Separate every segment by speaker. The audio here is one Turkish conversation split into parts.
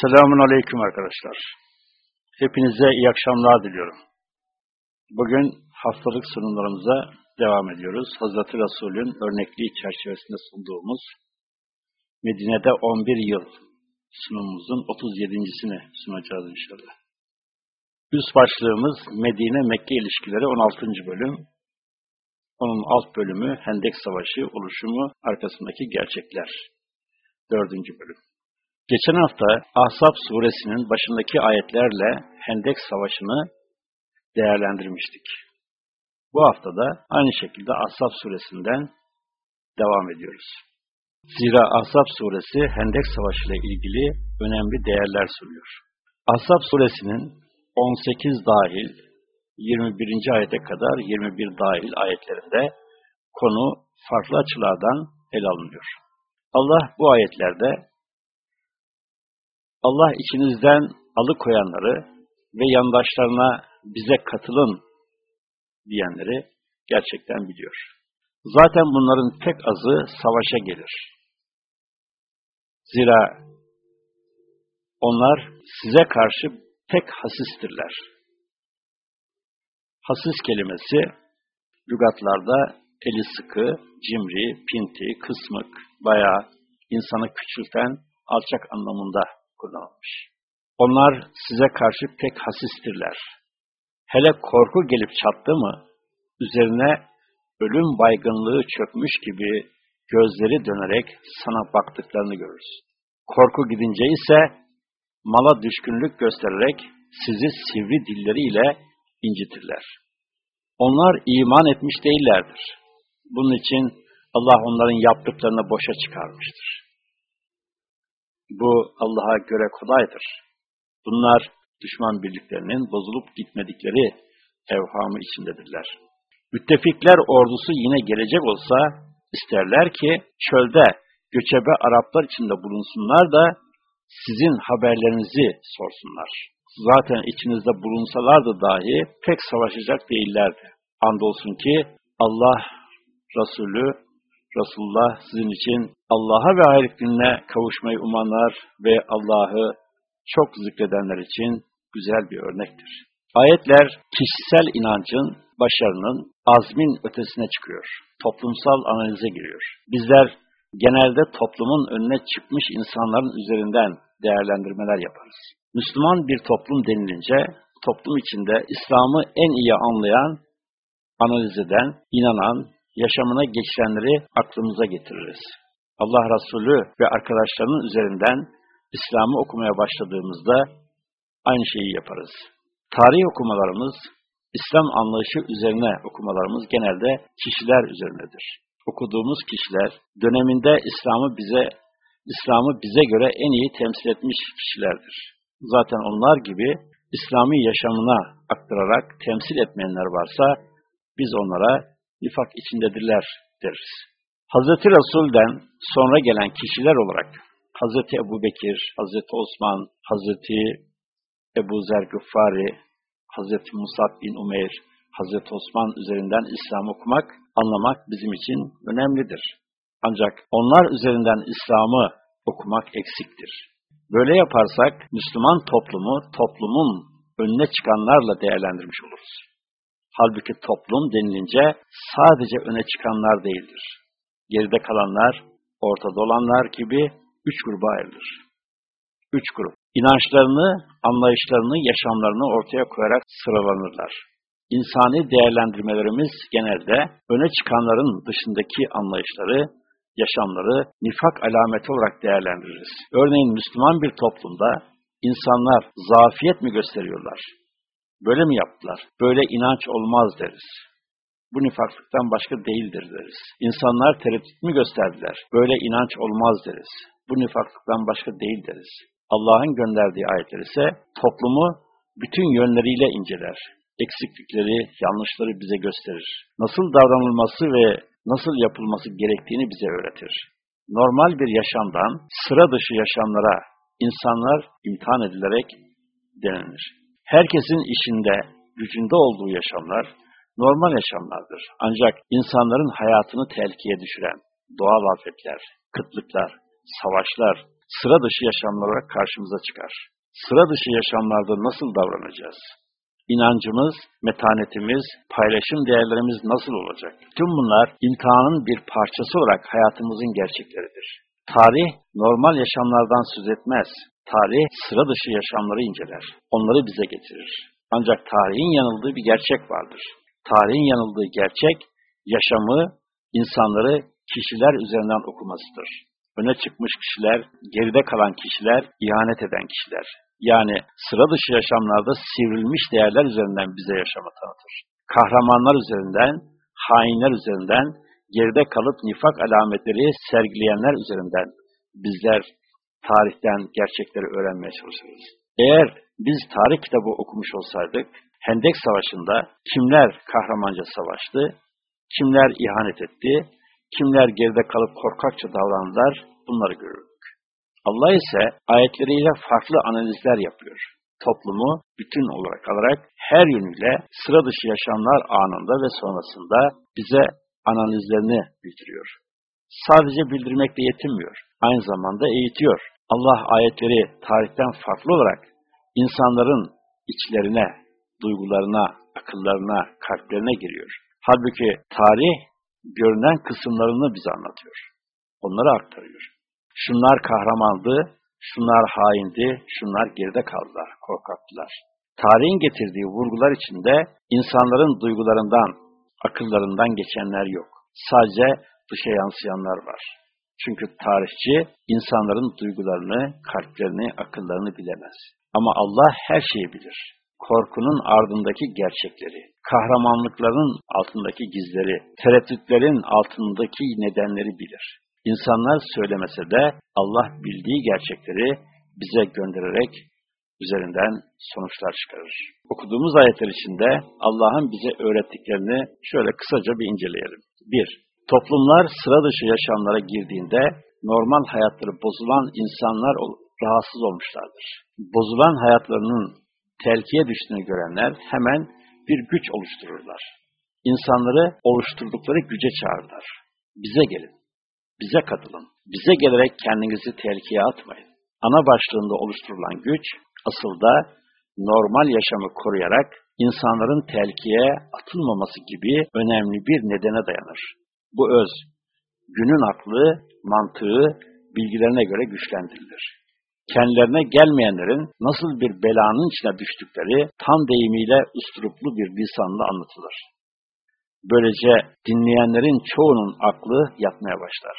Speaker 1: Selamun Aleyküm arkadaşlar. Hepinize iyi akşamlar diliyorum. Bugün haftalık sunumlarımıza devam ediyoruz. Hazreti Resul'ün örnekliği çerçevesinde sunduğumuz Medine'de 11 yıl sunumumuzun 37.sini sunacağız inşallah. Üst başlığımız Medine-Mekke ilişkileri 16. bölüm. Onun alt bölümü Hendek Savaşı oluşumu arkasındaki gerçekler. 4. bölüm. Geçen hafta Ahzab suresinin başındaki ayetlerle Hendek Savaşı'nı değerlendirmiştik. Bu hafta da aynı şekilde Ahzab suresinden devam ediyoruz. Zira Ahzab suresi Hendek Savaşı ile ilgili önemli değerler sunuyor. Ahzab suresinin 18 dahil 21. ayete kadar 21 dahil ayetlerinde konu farklı açılardan ele alınıyor. Allah bu ayetlerde Allah içinizden alıkoyanları ve yandaşlarına bize katılın diyenleri gerçekten biliyor. Zaten bunların pek azı savaşa gelir. Zira onlar size karşı pek hasistirler. Hasis kelimesi lügatlarda eli sıkı, cimri, pinti, kısmık, bayağı insanı küçülten, alçak anlamında kullanılmış. Onlar size karşı pek hasistirler. Hele korku gelip çattı mı, üzerine ölüm baygınlığı çökmüş gibi gözleri dönerek sana baktıklarını görürüz. Korku gidince ise mala düşkünlük göstererek sizi sivri dilleriyle incitirler. Onlar iman etmiş değillerdir. Bunun için Allah onların yaptıklarını boşa çıkarmıştır. Bu Allah'a göre kolaydır. Bunlar düşman birliklerinin bozulup gitmedikleri evhamı içindedirler. Müttefikler ordusu yine gelecek olsa isterler ki çölde göçebe Araplar içinde bulunsunlar da sizin haberlerinizi sorsunlar. Zaten içinizde bulunsalardı dahi pek savaşacak değillerdi. Andolsun ki Allah Resulü Resulullah sizin için Allah'a ve ahiret gününe kavuşmayı umanlar ve Allah'ı çok zikredenler için güzel bir örnektir. Ayetler kişisel inancın, başarının, azmin ötesine çıkıyor. Toplumsal analize giriyor. Bizler genelde toplumun önüne çıkmış insanların üzerinden değerlendirmeler yaparız. Müslüman bir toplum denilince, toplum içinde İslam'ı en iyi anlayan, analiz eden, inanan, yaşamına geçirenleri aklımıza getiririz. Allah Resulü ve arkadaşlarının üzerinden İslam'ı okumaya başladığımızda aynı şeyi yaparız. Tarih okumalarımız, İslam anlayışı üzerine okumalarımız genelde kişiler üzerinedir. Okuduğumuz kişiler döneminde İslam'ı bize İslam'ı bize göre en iyi temsil etmiş kişilerdir. Zaten onlar gibi İslami yaşamına aktararak temsil etmeyenler varsa biz onlara nifak içindedirler deriz. Hazreti Resul'den sonra gelen kişiler olarak Hazreti Ebu Bekir, Hazreti Osman, Hazreti Ebu Zer Gıffari, Hazreti Musab bin Umeyr, Hazreti Osman üzerinden İslam okumak, anlamak bizim için önemlidir. Ancak onlar üzerinden İslam'ı okumak eksiktir. Böyle yaparsak Müslüman toplumu toplumun önüne çıkanlarla değerlendirmiş oluruz. Halbuki toplum denilince sadece öne çıkanlar değildir. Geride kalanlar, ortada olanlar gibi üç gruba ayrılır. Üç grup. İnançlarını, anlayışlarını, yaşamlarını ortaya koyarak sıralanırlar. İnsani değerlendirmelerimiz genelde öne çıkanların dışındaki anlayışları, yaşamları nifak alameti olarak değerlendiririz. Örneğin Müslüman bir toplumda insanlar zafiyet mi gösteriyorlar? Böyle mi yaptılar? Böyle inanç olmaz deriz. Bu nifaklıktan başka değildir deriz. İnsanlar tereddüt mü gösterdiler? Böyle inanç olmaz deriz. Bu nifaklıktan başka değil deriz. Allah'ın gönderdiği ayetler ise toplumu bütün yönleriyle inceler. Eksiklikleri, yanlışları bize gösterir. Nasıl davranılması ve nasıl yapılması gerektiğini bize öğretir. Normal bir yaşamdan sıra dışı yaşamlara insanlar imtihan edilerek denenir. Herkesin işinde, gücünde olduğu yaşamlar normal yaşamlardır. Ancak insanların hayatını tehlikeye düşüren doğal afetler, kıtlıklar, savaşlar, sıra dışı yaşamlar olarak karşımıza çıkar. Sıra dışı yaşamlarda nasıl davranacağız? İnancımız, metanetimiz, paylaşım değerlerimiz nasıl olacak? Tüm bunlar imtihanın bir parçası olarak hayatımızın gerçekleridir. Tarih normal yaşamlardan söz etmez. Tarih sıra dışı yaşamları inceler. Onları bize getirir. Ancak tarihin yanıldığı bir gerçek vardır. Tarihin yanıldığı gerçek, yaşamı, insanları kişiler üzerinden okumasıdır. Öne çıkmış kişiler, geride kalan kişiler, ihanet eden kişiler. Yani sıra dışı yaşamlarda sivrilmiş değerler üzerinden bize yaşamı tanıtır. Kahramanlar üzerinden, hainler üzerinden, geride kalıp nifak alametleri sergileyenler üzerinden bizler tarihten gerçekleri öğrenmeye çalışırız. Eğer biz tarih kitabı okumuş olsaydık, Hendek Savaşı'nda kimler kahramanca savaştı, kimler ihanet etti, kimler geride kalıp korkakça davrandılar, bunları görürdük. Allah ise ayetleriyle farklı analizler yapıyor. Toplumu bütün olarak alarak her yönüyle sıra dışı yaşamlar anında ve sonrasında bize analizlerini bildiriyor. Sadece bildirmekle yetinmiyor. Aynı zamanda eğitiyor. Allah ayetleri tarihten farklı olarak insanların içlerine, duygularına, akıllarına, kalplerine giriyor. Halbuki tarih görünen kısımlarını bize anlatıyor. Onları aktarıyor. Şunlar kahramandı, şunlar haindi, şunlar geride kaldılar, korkaktılar. Tarihin getirdiği vurgular içinde insanların duygularından, akıllarından geçenler yok. Sadece dışa yansıyanlar var. Çünkü tarihçi insanların duygularını, kalplerini, akıllarını bilemez. Ama Allah her şeyi bilir. Korkunun ardındaki gerçekleri, kahramanlıkların altındaki gizleri, tereddütlerin altındaki nedenleri bilir. İnsanlar söylemese de Allah bildiği gerçekleri bize göndererek üzerinden sonuçlar çıkarır. Okuduğumuz ayetler içinde Allah'ın bize öğrettiklerini şöyle kısaca bir inceleyelim. 1. Toplumlar sıra dışı yaşamlara girdiğinde normal hayatları bozulan insanlar rahatsız olmuşlardır. Bozulan hayatlarının telkiye düştüğünü görenler hemen bir güç oluştururlar. İnsanları oluşturdukları güce çağırırlar. Bize gelin, bize katılın, bize gelerek kendinizi tehlikeye atmayın. Ana başlığında oluşturulan güç, asıl da normal yaşamı koruyarak insanların tehlikeye atılmaması gibi önemli bir nedene dayanır. Bu öz, günün aklı, mantığı, bilgilerine göre güçlendirilir. Kendilerine gelmeyenlerin nasıl bir belanın içine düştükleri tam deyimiyle usturuplu bir lisanla anlatılır. Böylece dinleyenlerin çoğunun aklı yatmaya başlar.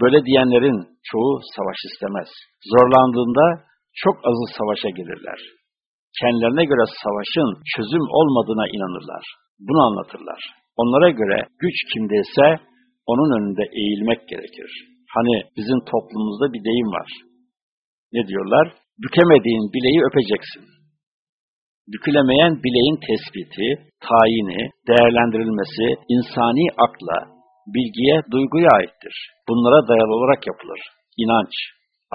Speaker 1: Böyle diyenlerin çoğu savaş istemez. Zorlandığında çok azı savaşa gelirler. Kendilerine göre savaşın çözüm olmadığına inanırlar. Bunu anlatırlar. Onlara göre güç kimdeyse onun önünde eğilmek gerekir. Hani bizim toplumumuzda bir deyim var. Ne diyorlar? Bükemediğin bileği öpeceksin. Bükülemeyen bileğin tespiti, tayini, değerlendirilmesi insani akla, bilgiye, duyguya aittir. Bunlara dayalı olarak yapılır. İnanç,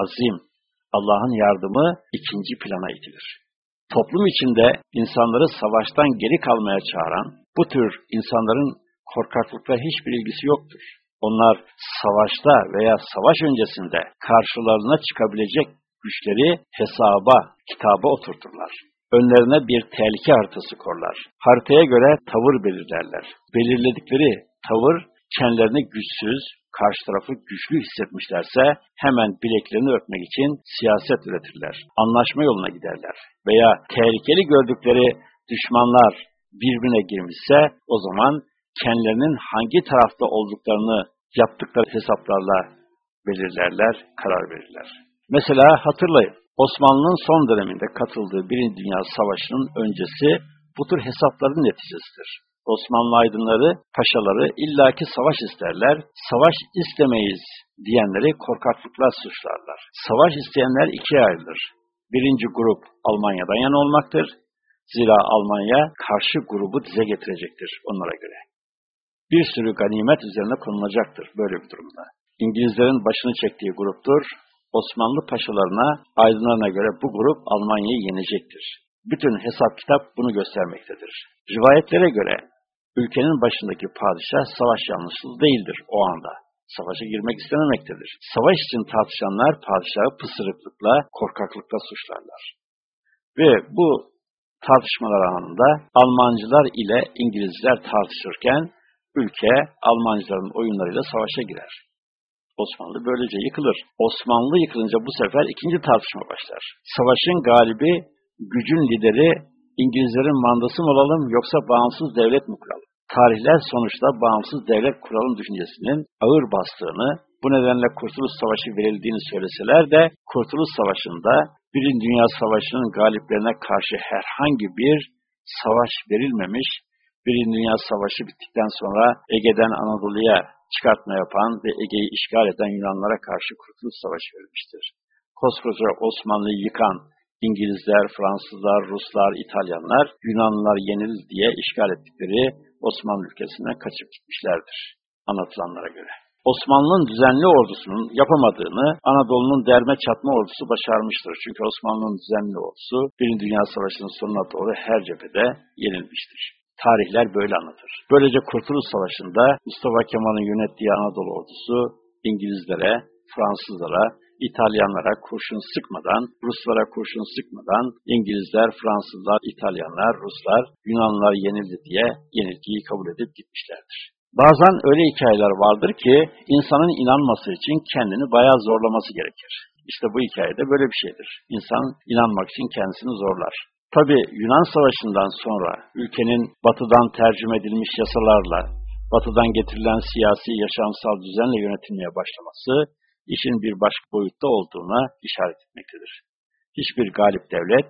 Speaker 1: azim, Allah'ın yardımı ikinci plana itilir. Toplum içinde insanları savaştan geri kalmaya çağıran, bu tür insanların korkaklıkla hiçbir ilgisi yoktur. Onlar savaşta veya savaş öncesinde karşılarına çıkabilecek güçleri hesaba, kitaba oturturlar. Önlerine bir tehlike haritası korlar. Haritaya göre tavır belirlerler. Belirledikleri tavır kendilerini güçsüz, karşı tarafı güçlü hissetmişlerse hemen bileklerini öpmek için siyaset üretirler. Anlaşma yoluna giderler. Veya tehlikeli gördükleri düşmanlar birbirine girmişse o zaman kendilerinin hangi tarafta olduklarını yaptıkları hesaplarla belirlerler, karar verirler. Mesela hatırlayın, Osmanlı'nın son döneminde katıldığı Birinci Dünya Savaşı'nın öncesi bu tür hesapların neticesidir. Osmanlı aydınları, paşaları illaki savaş isterler, savaş istemeyiz diyenleri korkaklıkla suçlarlar. Savaş isteyenler ikiye ayrılır. Birinci grup Almanya'dan yana olmaktır. Zira Almanya karşı grubu dize getirecektir onlara göre. Bir sürü ganimet üzerine konulacaktır böyle bir durumda. İngilizlerin başını çektiği gruptur. Osmanlı paşalarına, aydınlarına göre bu grup Almanya'yı yenecektir. Bütün hesap kitap bunu göstermektedir. Rivayetlere göre ülkenin başındaki padişah savaş yanlısı değildir o anda. Savaşa girmek istememektedir. Savaş için tartışanlar padişahı pısırıklıkla, korkaklıkla suçlarlar. Ve bu tartışmalar anında Almancılar ile İngilizler tartışırken ülke Almancıların oyunlarıyla savaşa girer. Osmanlı böylece yıkılır. Osmanlı yıkılınca bu sefer ikinci tartışma başlar. Savaşın galibi, gücün lideri İngilizlerin mandası mı olalım yoksa bağımsız devlet mi kuralım? Tarihler sonuçta bağımsız devlet kuralım düşüncesinin ağır bastığını, bu nedenle Kurtuluş Savaşı verildiğini söyleseler de Kurtuluş Savaşı'nda Birinci Dünya Savaşı'nın galiplerine karşı herhangi bir savaş verilmemiş, Birinci Dünya Savaşı bittikten sonra Ege'den Anadolu'ya çıkartma yapan ve Ege'yi işgal eden Yunanlara karşı Kurtuluş Savaşı verilmiştir. Koskoca Osmanlı'yı yıkan İngilizler, Fransızlar, Ruslar, İtalyanlar Yunanlılar yenildi diye işgal ettikleri Osmanlı ülkesine kaçıp gitmişlerdir anlatılanlara göre. Osmanlı'nın düzenli ordusunun yapamadığını Anadolu'nun derme çatma ordusu başarmıştır. Çünkü Osmanlı'nın düzenli ordusu Birinci Dünya Savaşı'nın sonuna doğru her cephede yenilmiştir. Tarihler böyle anlatır. Böylece Kurtuluş Savaşı'nda Mustafa Kemal'in yönettiği Anadolu ordusu İngilizlere, Fransızlara, İtalyanlara kurşun sıkmadan, Ruslara kurşun sıkmadan İngilizler, Fransızlar, İtalyanlar, Ruslar, Yunanlar yenildi diye yenilgiyi kabul edip gitmişlerdir. Bazen öyle hikayeler vardır ki insanın inanması için kendini bayağı zorlaması gerekir. İşte bu hikayede böyle bir şeydir. İnsan inanmak için kendisini zorlar. Tabi Yunan Savaşı'ndan sonra ülkenin batıdan tercüme edilmiş yasalarla, batıdan getirilen siyasi yaşamsal düzenle yönetilmeye başlaması, işin bir başka boyutta olduğuna işaret etmektedir. Hiçbir galip devlet,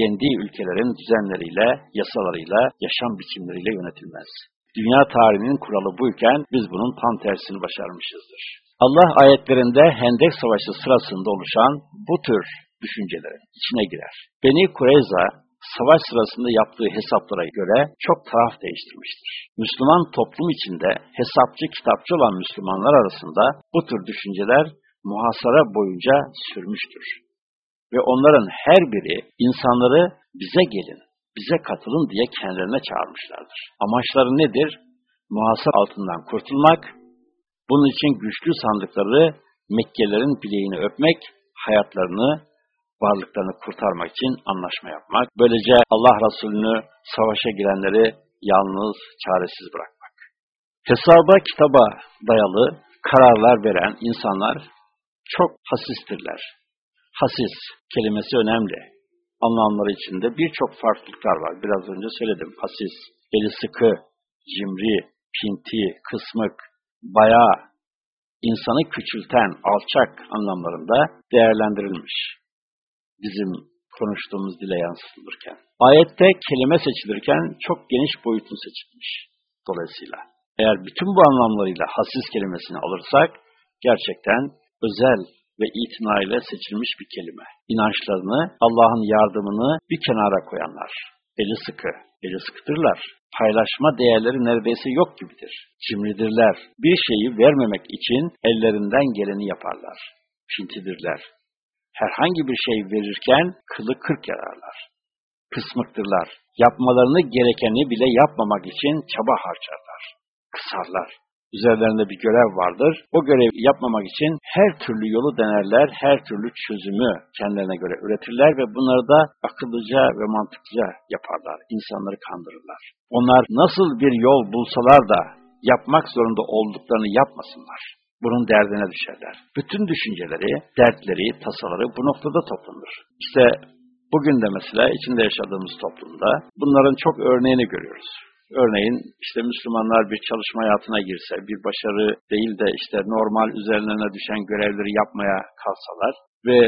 Speaker 1: yendiği ülkelerin düzenleriyle, yasalarıyla, yaşam biçimleriyle yönetilmez. Dünya tarihinin kuralı buyken biz bunun tam tersini başarmışızdır. Allah ayetlerinde Hendek Savaşı sırasında oluşan bu tür düşüncelerin içine girer. Beni Kureyza savaş sırasında yaptığı hesaplara göre çok taraf değiştirmiştir. Müslüman toplum içinde hesapçı kitapçı olan Müslümanlar arasında bu tür düşünceler muhasara boyunca sürmüştür. Ve onların her biri insanları bize gelin, bize katılın diye kendilerine çağırmışlardır. Amaçları nedir? Muhasara altından kurtulmak, bunun için güçlü sandıkları Mekkelerin bileğini öpmek, hayatlarını, varlıklarını kurtarmak için anlaşma yapmak. Böylece Allah Resulü'nü savaşa girenleri yalnız, çaresiz bırakmak. Hesaba, kitaba dayalı kararlar veren insanlar çok hasistirler. Hasis kelimesi önemli. Anlamları içinde birçok farklılıklar var. Biraz önce söyledim. Hasis, eli sıkı, cimri, pinti, kısmık, bayağı, insanı küçülten, alçak anlamlarında değerlendirilmiş. Bizim konuştuğumuz dile yansıtılırken. Ayette kelime seçilirken çok geniş boyutun seçilmiş. Dolayısıyla eğer bütün bu anlamlarıyla hassiz kelimesini alırsak gerçekten özel ve itinayla seçilmiş bir kelime. İnançlarını, Allah'ın yardımını bir kenara koyanlar. Eli sıkı, eli sıkıdırlar. Paylaşma değerleri neredeyse yok gibidir. Cimridirler. Bir şeyi vermemek için ellerinden geleni yaparlar. Pintidirler. Herhangi bir şey verirken kılı kırk yararlar. Kısmıktırlar. Yapmalarını gerekeni bile yapmamak için çaba harcarlar. Kısarlar üzerlerinde bir görev vardır. O görevi yapmamak için her türlü yolu denerler, her türlü çözümü kendilerine göre üretirler ve bunları da akıllıca ve mantıklıca yaparlar. İnsanları kandırırlar. Onlar nasıl bir yol bulsalar da yapmak zorunda olduklarını yapmasınlar. Bunun derdine düşerler. Bütün düşünceleri, dertleri, tasaları bu noktada toplanır. İşte bugün de mesela içinde yaşadığımız toplumda bunların çok örneğini görüyoruz. Örneğin işte Müslümanlar bir çalışma hayatına girse, bir başarı değil de işte normal üzerlerine düşen görevleri yapmaya kalsalar ve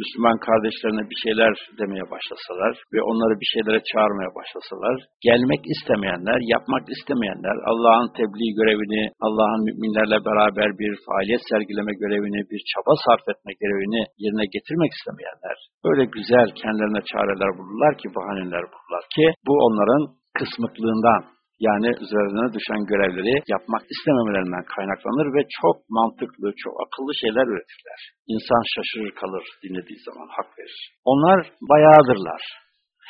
Speaker 1: Müslüman kardeşlerine bir şeyler demeye başlasalar ve onları bir şeylere çağırmaya başlasalar, gelmek istemeyenler, yapmak istemeyenler, Allah'ın tebliğ görevini, Allah'ın müminlerle beraber bir faaliyet sergileme görevini, bir çaba sarf etme görevini yerine getirmek istemeyenler, öyle güzel kendilerine çareler bulurlar ki, bahaneler bulurlar ki, bu onların kısmıklığından yani üzerine düşen görevleri yapmak istememelerinden kaynaklanır ve çok mantıklı, çok akıllı şeyler üretirler. İnsan şaşırır kalır dinlediği zaman hak verir. Onlar bayağıdırlar.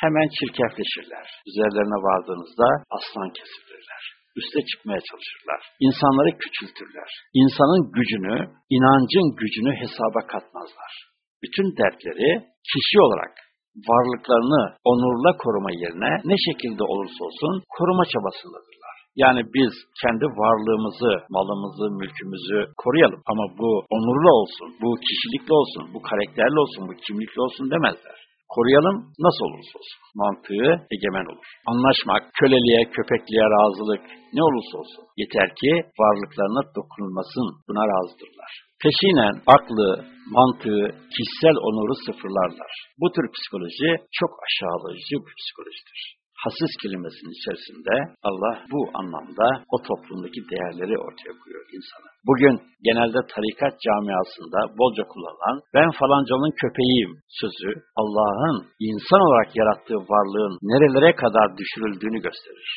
Speaker 1: Hemen çirkefleşirler. Üzerlerine vardığınızda aslan kesilirler. üste çıkmaya çalışırlar. İnsanları küçültürler. İnsanın gücünü, inancın gücünü hesaba katmazlar. Bütün dertleri kişi olarak varlıklarını onurla koruma yerine ne şekilde olursa olsun koruma çabasındadırlar. Yani biz kendi varlığımızı, malımızı, mülkümüzü koruyalım ama bu onurlu olsun, bu kişilikli olsun, bu karakterli olsun, bu kimlikli olsun demezler. Koruyalım nasıl olursa olsun. Mantığı egemen olur. Anlaşmak, köleliğe, köpekliğe razılık ne olursa olsun. Yeter ki varlıklarına dokunulmasın. Buna razıdırlar. Peşinen aklı, mantığı, kişisel onuru sıfırlarlar. Bu tür psikoloji çok aşağılayıcı bir psikolojidir hasis kelimesinin içerisinde Allah bu anlamda o toplumdaki değerleri ortaya koyuyor insana. Bugün genelde tarikat camiasında bolca kullanılan ben falancanın köpeğiyim sözü Allah'ın insan olarak yarattığı varlığın nerelere kadar düşürüldüğünü gösterir.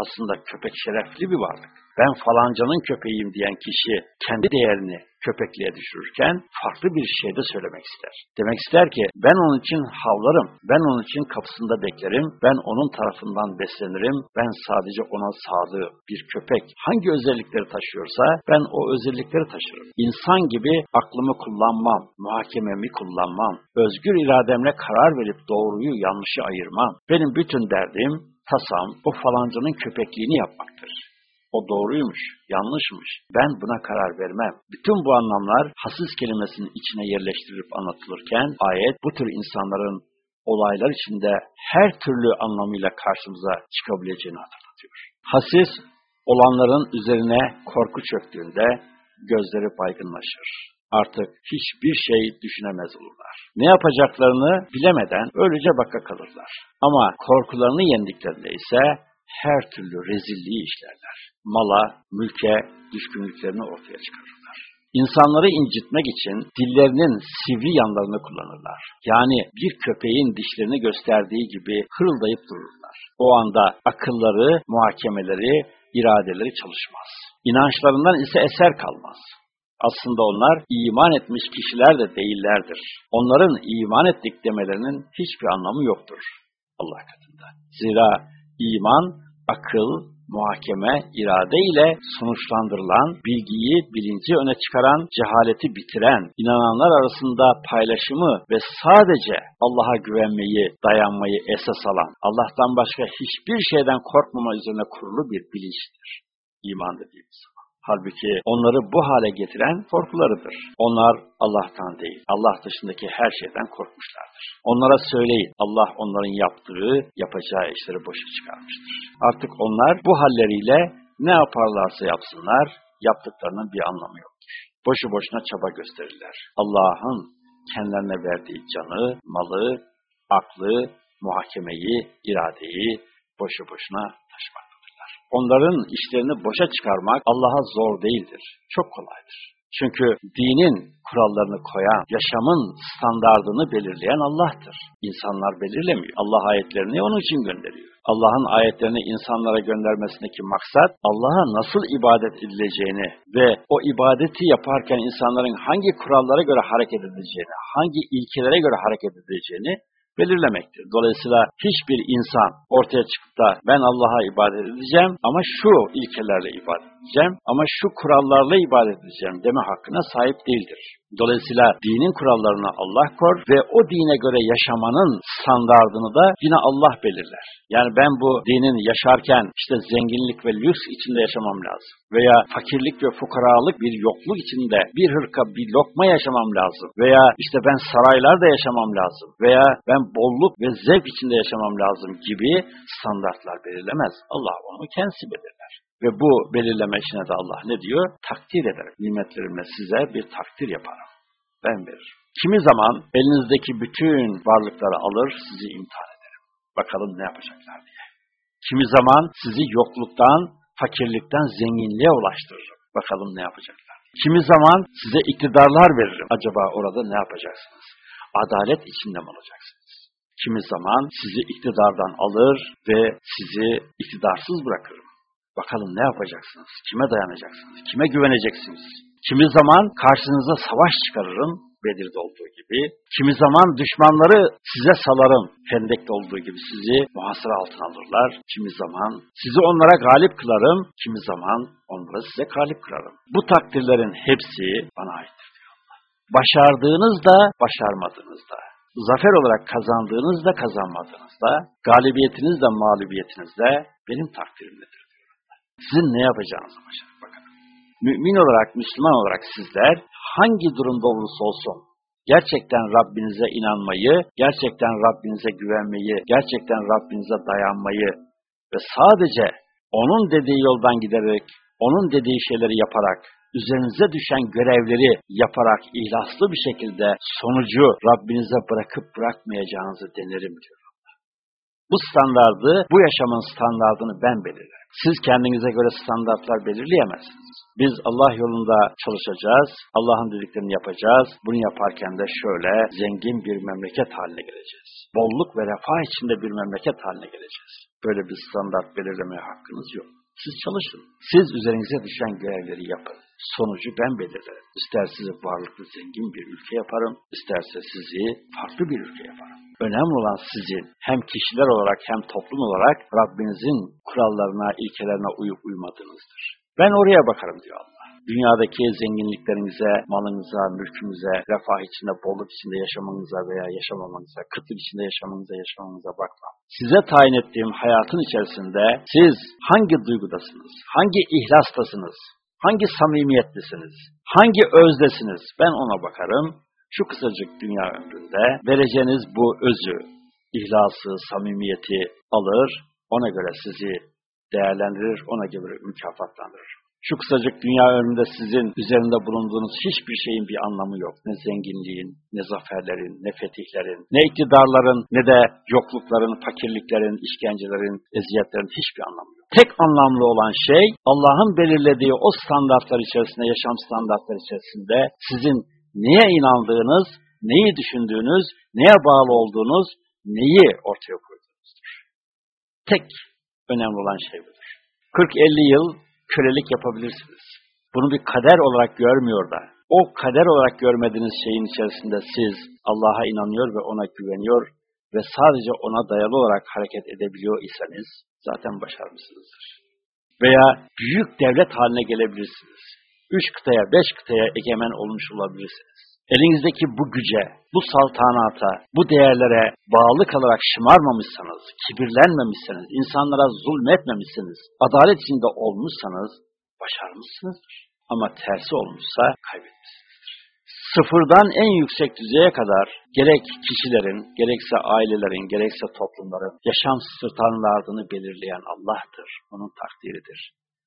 Speaker 1: Aslında köpek şerefli bir varlık. Ben falancanın köpeğiyim diyen kişi kendi değerini köpekliğe düşürürken farklı bir şey de söylemek ister. Demek ister ki ben onun için havlarım, ben onun için kapısında beklerim, ben onun tarafından beslenirim, ben sadece ona sadığı bir köpek hangi özellikleri taşıyorsa ben o özellikleri taşırım. İnsan gibi aklımı kullanmam, muhakememi kullanmam, özgür irademle karar verip doğruyu yanlışı ayırmam. Benim bütün derdim, tasam o falancının köpekliğini yapmaktır. O doğruymuş, yanlışmış. Ben buna karar vermem. Bütün bu anlamlar hasız kelimesinin içine yerleştirilip anlatılırken ayet bu tür insanların olaylar içinde her türlü anlamıyla karşımıza çıkabileceğini hatırlatıyor. Hasis olanların üzerine korku çöktüğünde gözleri baygınlaşır. Artık hiçbir şey düşünemez olurlar. Ne yapacaklarını bilemeden öylece baka kalırlar. Ama korkularını yendiklerinde ise her türlü rezilliği işlerler. Mala, mülke düşkünlüklerini ortaya çıkarırlar. İnsanları incitmek için dillerinin sivri yanlarını kullanırlar. Yani bir köpeğin dişlerini gösterdiği gibi hırıldayıp dururlar. O anda akılları, muhakemeleri, iradeleri çalışmaz. İnançlarından ise eser kalmaz. Aslında onlar iman etmiş kişiler de değillerdir. Onların iman ettik demelerinin hiçbir anlamı yoktur Allah katında. Zira iman, akıl, muhakeme, irade ile sonuçlandırılan, bilgiyi, bilinci öne çıkaran, cehaleti bitiren, inananlar arasında paylaşımı ve sadece Allah'a güvenmeyi, dayanmayı esas alan, Allah'tan başka hiçbir şeyden korkmama üzerine kurulu bir bilinçtir. İman dediğimiz. Halbuki onları bu hale getiren korkularıdır. Onlar Allah'tan değil, Allah dışındaki her şeyden korkmuşlardır. Onlara söyleyin, Allah onların yaptığı, yapacağı işleri boşa çıkarmıştır. Artık onlar bu halleriyle ne yaparlarsa yapsınlar, yaptıklarının bir anlamı yoktur. Boşu boşuna çaba gösterirler. Allah'ın kendilerine verdiği canı, malı, aklı, muhakemeyi, iradeyi boşu boşuna taşımak. Onların işlerini boşa çıkarmak Allah'a zor değildir. Çok kolaydır. Çünkü dinin kurallarını koyan, yaşamın standardını belirleyen Allah'tır. İnsanlar belirlemiyor. Allah ayetlerini onun için gönderiyor. Allah'ın ayetlerini insanlara göndermesindeki maksat Allah'a nasıl ibadet edileceğini ve o ibadeti yaparken insanların hangi kurallara göre hareket edeceğini, hangi ilkelere göre hareket edeceğini belirlemektir. Dolayısıyla hiçbir insan ortaya çıkıp da ben Allah'a ibadet edeceğim ama şu ilkelerle ibadet edeceğim ama şu kurallarla ibadet edeceğim deme hakkına sahip değildir. Dolayısıyla dinin kurallarını Allah kor ve o dine göre yaşamanın standardını da yine Allah belirler. Yani ben bu dinin yaşarken işte zenginlik ve lüks içinde yaşamam lazım. Veya fakirlik ve fukaralık bir yokluk içinde bir hırka bir lokma yaşamam lazım. Veya işte ben saraylarda yaşamam lazım. Veya ben bolluk ve zevk içinde yaşamam lazım gibi standartlar belirlemez. Allah onu kendisi belirler. Ve bu belirleme işine de Allah ne diyor? Takdir ederim. Nimetlerimle size bir takdir yaparım. Ben veririm. Kimi zaman elinizdeki bütün varlıkları alır, sizi imtihan ederim. Bakalım ne yapacaklar diye. Kimi zaman sizi yokluktan, fakirlikten zenginliğe ulaştırırım. Bakalım ne yapacaklar. Kimi zaman size iktidarlar veririm. Acaba orada ne yapacaksınız? Adalet içinde mi olacaksınız? Kimi zaman sizi iktidardan alır ve sizi iktidarsız bırakırım. Bakalım ne yapacaksınız? Kime dayanacaksınız? Kime güveneceksiniz? Kimi zaman karşınıza savaş çıkarırım Bedir'de olduğu gibi, kimi zaman düşmanları size salarım, Hendek'te olduğu gibi sizi muhasara altına alırlar, kimi zaman sizi onlara galip kılarım, kimi zaman onları size galip kılarım. Bu takdirlerin hepsi bana aittir diyor Allah. Başardığınız da, başarmadığınız da, zafer olarak kazandığınız da kazanmadığınız da, galibiyetiniz de mağlubiyetiniz de benim takdirimdedir. Sizin ne yapacağınızı başarın bakın. Mümin olarak, Müslüman olarak sizler hangi durumda olursa olsun gerçekten Rabbinize inanmayı, gerçekten Rabbinize güvenmeyi, gerçekten Rabbinize dayanmayı ve sadece onun dediği yoldan giderek, onun dediği şeyleri yaparak, üzerinize düşen görevleri yaparak ihlaslı bir şekilde sonucu Rabbinize bırakıp bırakmayacağınızı denerim diyor Allah. Bu standardı, bu yaşamın standartını ben belirlerim. Siz kendinize göre standartlar belirleyemezsiniz. Biz Allah yolunda çalışacağız, Allah'ın dediklerini yapacağız. Bunu yaparken de şöyle zengin bir memleket haline geleceğiz. Bolluk ve refah içinde bir memleket haline geleceğiz. Böyle bir standart belirlemeye hakkınız yok. Siz çalışın. Siz üzerinize düşen görevleri yapın. Sonucu ben belirlerim. İster sizi varlıklı zengin bir ülke yaparım, isterse sizi farklı bir ülke yaparım. Önemli olan sizin hem kişiler olarak hem toplum olarak Rabbinizin kurallarına, ilkelerine uyup uymadığınızdır. Ben oraya bakarım diyor Allah. Dünyadaki zenginliklerinize, malınıza, mülkünüze, refah içinde, bolluk içinde yaşamanıza veya yaşamamanıza, kıtlık içinde yaşamanıza, yaşamamanıza bakmam. Size tayin ettiğim hayatın içerisinde siz hangi duygudasınız, hangi ihlastasınız, hangi samimiyetlisiniz, hangi özdesiniz ben ona bakarım. Şu kısacık dünya ömründe vereceğiniz bu özü, ihlası, samimiyeti alır, ona göre sizi değerlendirir, ona göre mükafatlandırır. Şu kısacık dünya ömründe sizin üzerinde bulunduğunuz hiçbir şeyin bir anlamı yok. Ne zenginliğin, ne zaferlerin, ne fetihlerin, ne iktidarların, ne de yoklukların, fakirliklerin, işkencelerin, eziyetlerin hiçbir anlamı yok. Tek anlamlı olan şey Allah'ın belirlediği o standartlar içerisinde, yaşam standartları içerisinde sizin neye inandığınız, neyi düşündüğünüz, neye bağlı olduğunuz, neyi ortaya koyduğunuzdur. Tek önemli olan şey budur. 40-50 yıl kölelik yapabilirsiniz. Bunu bir kader olarak görmüyor da, o kader olarak görmediğiniz şeyin içerisinde siz Allah'a inanıyor ve ona güveniyor ve sadece ona dayalı olarak hareket edebiliyor iseniz zaten başarmışsınızdır. Veya büyük devlet haline gelebilirsiniz. Üç kıtaya, beş kıtaya egemen olmuş olabilirsiniz. Elinizdeki bu güce, bu saltanata, bu değerlere bağlı kalarak şımarmamışsanız, kibirlenmemişseniz, insanlara zulmetmemişsiniz, adalet içinde olmuşsanız başarmışsınızdır. Ama tersi olmuşsa kaybetmişsinizdir. Sıfırdan en yüksek düzeye kadar gerek kişilerin, gerekse ailelerin, gerekse toplumların yaşam standartını belirleyen Allah'tır. Onun takdiridir.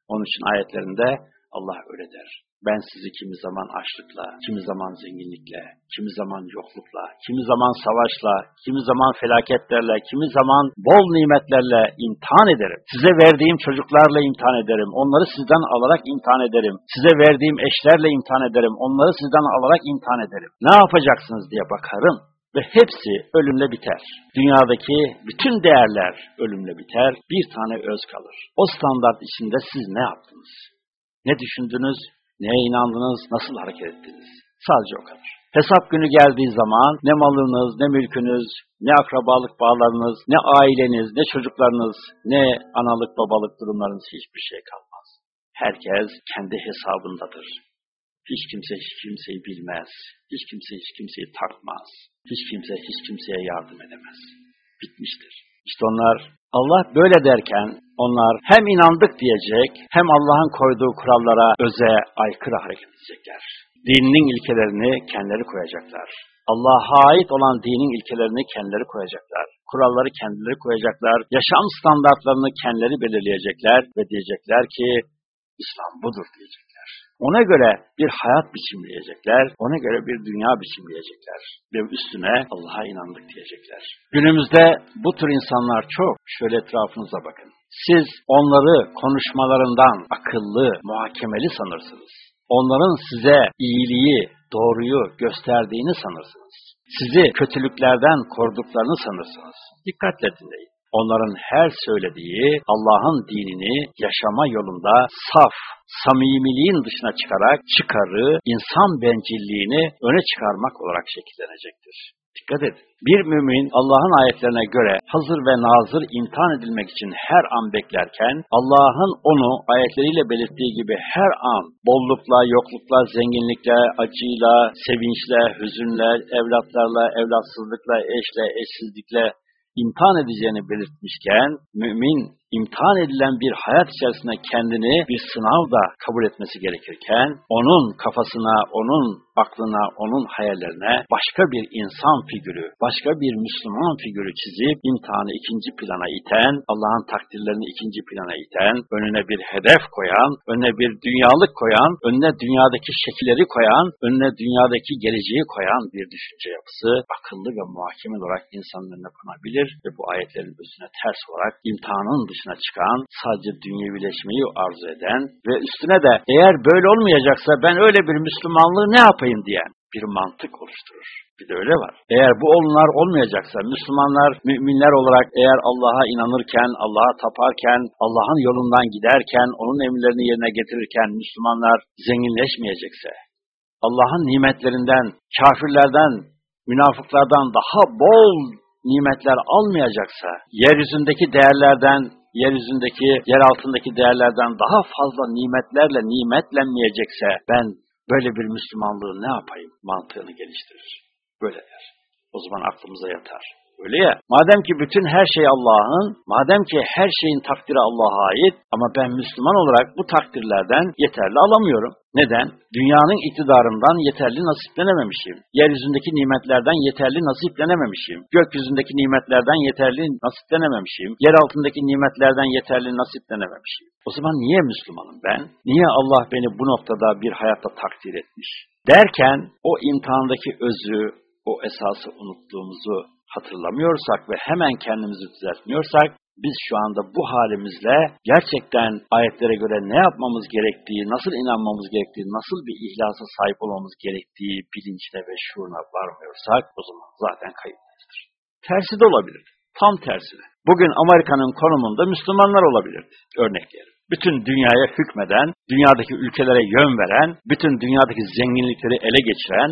Speaker 1: Onun için ayetlerinde Allah öyle der. Ben sizi kimi zaman açlıkla, kimi zaman zenginlikle, kimi zaman yoklukla, kimi zaman savaşla, kimi zaman felaketlerle, kimi zaman bol nimetlerle imtihan ederim. Size verdiğim çocuklarla imtihan ederim. Onları sizden alarak imtihan ederim. Size verdiğim eşlerle imtihan ederim. Onları sizden alarak imtihan ederim. Ne yapacaksınız diye bakarım. Ve hepsi ölümle biter. Dünyadaki bütün değerler ölümle biter. Bir tane öz kalır. O standart içinde siz ne yaptınız? Ne düşündünüz? Neye inandınız? Nasıl hareket ettiniz? Sadece o kadar. Hesap günü geldiği zaman ne malınız, ne mülkünüz, ne akrabalık bağlarınız, ne aileniz, ne çocuklarınız, ne analık babalık durumlarınız hiçbir şey kalmaz. Herkes kendi hesabındadır. Hiç kimse hiç kimseyi bilmez. Hiç kimse hiç kimseyi takmaz. Hiç kimse hiç kimseye yardım edemez. Bitmiştir. İşte onlar Allah böyle derken onlar hem inandık diyecek hem Allah'ın koyduğu kurallara öze aykırı hareket edecekler. Dininin ilkelerini kendileri koyacaklar. Allah'a ait olan dinin ilkelerini kendileri koyacaklar. Kuralları kendileri koyacaklar. Yaşam standartlarını kendileri belirleyecekler ve diyecekler ki İslam budur diyecekler. Ona göre bir hayat biçimleyecekler, ona göre bir dünya biçimleyecekler ve üstüne Allah'a inandık diyecekler. Günümüzde bu tür insanlar çok. Şöyle etrafınıza bakın. Siz onları konuşmalarından akıllı, muhakemeli sanırsınız. Onların size iyiliği, doğruyu gösterdiğini sanırsınız. Sizi kötülüklerden koruduklarını sanırsınız. Dikkatle dinleyin. Onların her söylediği Allah'ın dinini yaşama yolunda saf, samimiliğin dışına çıkarak çıkarı, insan bencilliğini öne çıkarmak olarak şekillenecektir. Dikkat edin. Bir mümin Allah'ın ayetlerine göre hazır ve nazır imtihan edilmek için her an beklerken Allah'ın onu ayetleriyle belirttiği gibi her an bollukla, yoklukla, zenginlikle, acıyla, sevinçle, hüzünle, evlatlarla, evlatsızlıkla, eşle, eşsizlikle imtihan edeceğini belirtmişken mümin imtihan edilen bir hayat içerisinde kendini bir sınavda kabul etmesi gerekirken, onun kafasına, onun aklına, onun hayallerine başka bir insan figürü, başka bir Müslüman figürü çizip imtihanı ikinci plana iten, Allah'ın takdirlerini ikinci plana iten, önüne bir hedef koyan, önüne bir dünyalık koyan, önüne dünyadaki şekilleri koyan, önüne dünyadaki geleceği koyan bir düşünce yapısı akıllı ve muhakeme olarak insanın önüne ve bu ayetlerin üstüne ters olarak imtihanın dışına çıkan, sadece dünyevileşmeyi arzu eden ve üstüne de eğer böyle olmayacaksa ben öyle bir Müslümanlığı ne yapayım diyen bir mantık oluşturur. Bir de öyle var. Eğer bu olunlar olmayacaksa, Müslümanlar, müminler olarak eğer Allah'a inanırken, Allah'a taparken, Allah'ın yolundan giderken, onun emirlerini yerine getirirken Müslümanlar zenginleşmeyecekse, Allah'ın nimetlerinden, kafirlerden, münafıklardan daha bol nimetler almayacaksa, yeryüzündeki değerlerden, yeryüzündeki, yer altındaki değerlerden daha fazla nimetlerle nimetlenmeyecekse, ben böyle bir Müslümanlığı ne yapayım mantığını geliştirir. Böyle der. O zaman aklımıza yatar. Öyle ya, madem ki bütün her şey Allah'ın, madem ki her şeyin takdiri Allah'a ait ama ben Müslüman olarak bu takdirlerden yeterli alamıyorum. Neden? Dünyanın iktidarından yeterli nasiplenememişim. Yeryüzündeki nimetlerden yeterli nasiplenememişim. Gökyüzündeki nimetlerden yeterli nasiplenememişim. Yer altındaki nimetlerden yeterli nasiplenememişim. O zaman niye Müslümanım ben? Niye Allah beni bu noktada bir hayatta takdir etmiş? Derken o imtihandaki özü, o esası unuttuğumuzu hatırlamıyorsak ve hemen kendimizi düzeltmiyorsak, biz şu anda bu halimizle gerçekten ayetlere göre ne yapmamız gerektiği, nasıl inanmamız gerektiği, nasıl bir ihlasa sahip olmamız gerektiği bilincine ve şuuruna varmıyorsak o zaman zaten kayıptır. Tersi de olabilir. Tam tersine. Bugün Amerika'nın konumunda Müslümanlar olabilirdi. Örneklerim. Bütün dünyaya hükmeden, dünyadaki ülkelere yön veren, bütün dünyadaki zenginlikleri ele geçiren,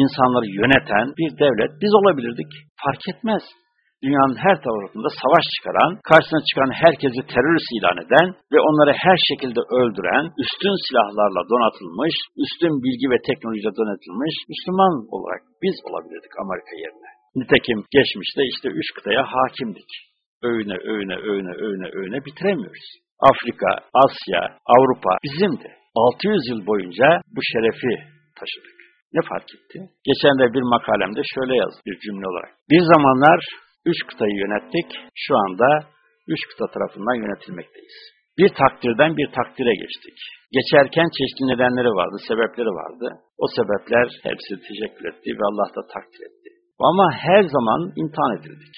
Speaker 1: insanları yöneten bir devlet biz olabilirdik. Fark etmez. Dünyanın her tarafında savaş çıkaran, karşısına çıkan herkesi terörist ilan eden ve onları her şekilde öldüren, üstün silahlarla donatılmış, üstün bilgi ve teknolojiyle donatılmış Müslüman olarak biz olabilirdik Amerika yerine. Nitekim geçmişte işte üç kıtaya hakimdik. Öğüne, öğüne, öğüne, öğüne, öğüne bitiremiyoruz. Afrika, Asya, Avrupa bizimdi. 600 yıl boyunca bu şerefi taşıdık. Ne fark etti? Geçen de bir makalemde şöyle yaz bir cümle olarak. Bir zamanlar üç kıtayı yönettik, şu anda üç kıta tarafından yönetilmekteyiz. Bir takdirden bir takdire geçtik. Geçerken çeşitli nedenleri vardı, sebepleri vardı. O sebepler hepsi teşekkür etti ve Allah da takdir etti. Ama her zaman imtihan edildik.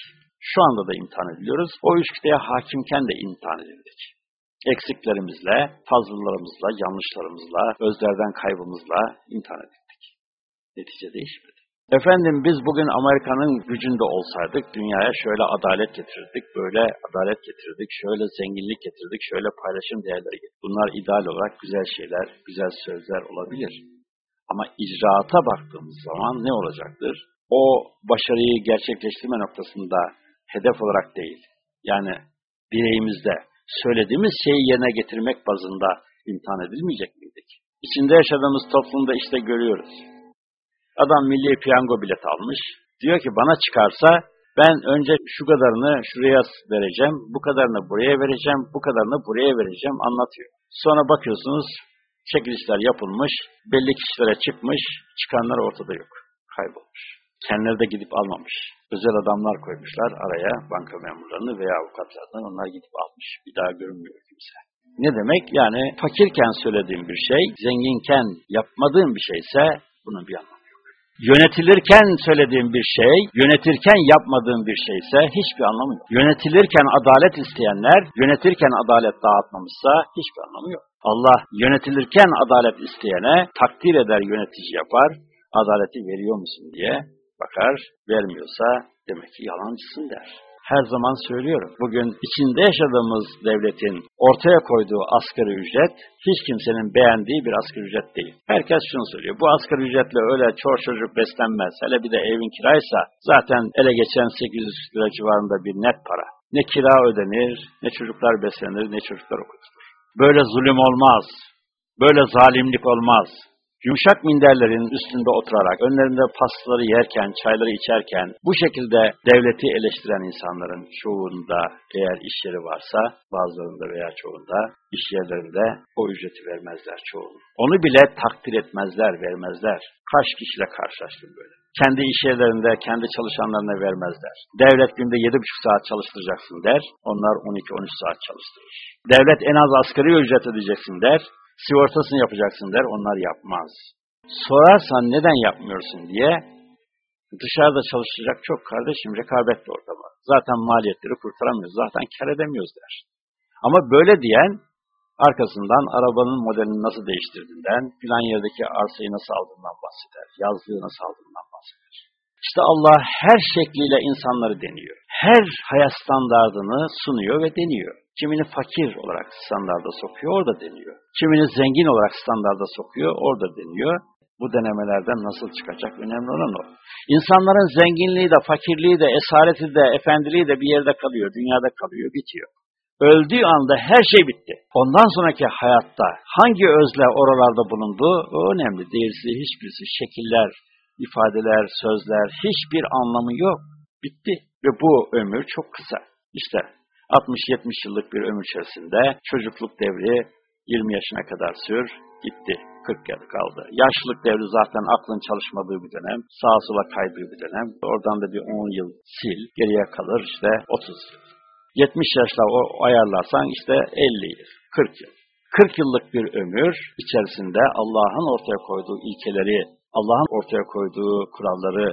Speaker 1: Şu anda da imtihan ediliyoruz. O üç kıtaya hakimken de imtihan edildik. Eksiklerimizle, fazlalarımızla, yanlışlarımızla, özlerden kaybımızla imtihan edildik. Netice değişmedi. Efendim biz bugün Amerika'nın gücünde olsaydık dünyaya şöyle adalet getirdik, böyle adalet getirdik, şöyle zenginlik getirdik, şöyle paylaşım değerleri getirdik. Bunlar ideal olarak güzel şeyler, güzel sözler olabilir. Ama icraata baktığımız zaman ne olacaktır? O başarıyı gerçekleştirme noktasında hedef olarak değil, yani bireyimizde söylediğimiz şeyi yerine getirmek bazında imtihan edilmeyecek miydik? İçinde yaşadığımız toplumda işte görüyoruz. Adam milli piyango bilet almış. Diyor ki bana çıkarsa ben önce şu kadarını şuraya vereceğim, bu kadarını buraya vereceğim, bu kadarını buraya vereceğim anlatıyor. Sonra bakıyorsunuz çekilişler yapılmış, belli kişilere çıkmış, çıkanlar ortada yok. Kaybolmuş. Kendileri de gidip almamış. Özel adamlar koymuşlar araya banka memurlarını veya avukatlardan onlar gidip almış. Bir daha görünmüyor kimse. Ne demek? Yani fakirken söylediğim bir şey, zenginken yapmadığım bir şeyse bunun bir anlamı Yönetilirken söylediğim bir şey, yönetirken yapmadığım bir şeyse hiçbir anlamı yok. Yönetilirken adalet isteyenler, yönetirken adalet dağıtmamışsa hiçbir anlamı yok. Allah yönetilirken adalet isteyene takdir eder yönetici yapar, adaleti veriyor musun diye bakar, vermiyorsa demek ki yalancısın der. Her zaman söylüyorum. Bugün içinde yaşadığımız devletin ortaya koyduğu asgari ücret hiç kimsenin beğendiği bir asgari ücret değil. Herkes şunu söylüyor. Bu asgari ücretle öyle çor çocuk beslenmez. Hele bir de evin kiraysa zaten ele geçen 800 lira civarında bir net para. Ne kira ödenir, ne çocuklar beslenir, ne çocuklar okutulur. Böyle zulüm olmaz. Böyle zalimlik olmaz. Yumuşak minderlerin üstünde oturarak, önlerinde pastaları yerken, çayları içerken, bu şekilde devleti eleştiren insanların çoğunda eğer iş yeri varsa, bazılarında veya çoğunda, iş yerlerinde o ücreti vermezler çoğunu. Onu bile takdir etmezler, vermezler. Kaç kişiyle karşılaştım böyle. Kendi iş yerlerinde, kendi çalışanlarına vermezler. Devlet günde yedi buçuk saat çalıştıracaksın der, onlar 12-13 saat çalıştırır. Devlet en az asgari ücret ödeyeceksin der, sigortasını yapacaksın der, onlar yapmaz. Sorarsan neden yapmıyorsun diye, dışarıda çalışacak çok kardeşim rekabetli ortamı. Zaten maliyetleri kurtaramıyoruz, zaten kar edemiyoruz der. Ama böyle diyen, arkasından arabanın modelini nasıl değiştirdiğinden, filan yerdeki arsayı nasıl aldığından bahseder, yazlığı nasıl aldığından bahseder. İşte Allah her şekliyle insanları deniyor. Her hayat standartını sunuyor ve deniyor. Kimini fakir olarak standarda sokuyor, orada deniyor. Kimini zengin olarak standarda sokuyor, orada deniyor. Bu denemelerden nasıl çıkacak önemli olan o. İnsanların zenginliği de, fakirliği de, esareti de, efendiliği de bir yerde kalıyor, dünyada kalıyor, bitiyor. Öldüğü anda her şey bitti. Ondan sonraki hayatta hangi özle oralarda bulundu, o önemli. Değersiz hiçbirisi, şekiller, ifadeler, sözler, hiçbir anlamı yok. Bitti. Ve bu ömür çok kısa. İşte 60-70 yıllık bir ömür içerisinde çocukluk devri 20 yaşına kadar sür, gitti. 40 yıl kaldı. Yaşlılık devri zaten aklın çalışmadığı bir dönem, sağa sola kaydığı bir dönem. Oradan da bir 10 yıl sil, geriye kalır işte 30 yıl. 70 yaşla o ayarlarsan işte 50 yıl, 40 yıl. 40 yıllık bir ömür içerisinde Allah'ın ortaya koyduğu ilkeleri, Allah'ın ortaya koyduğu kuralları,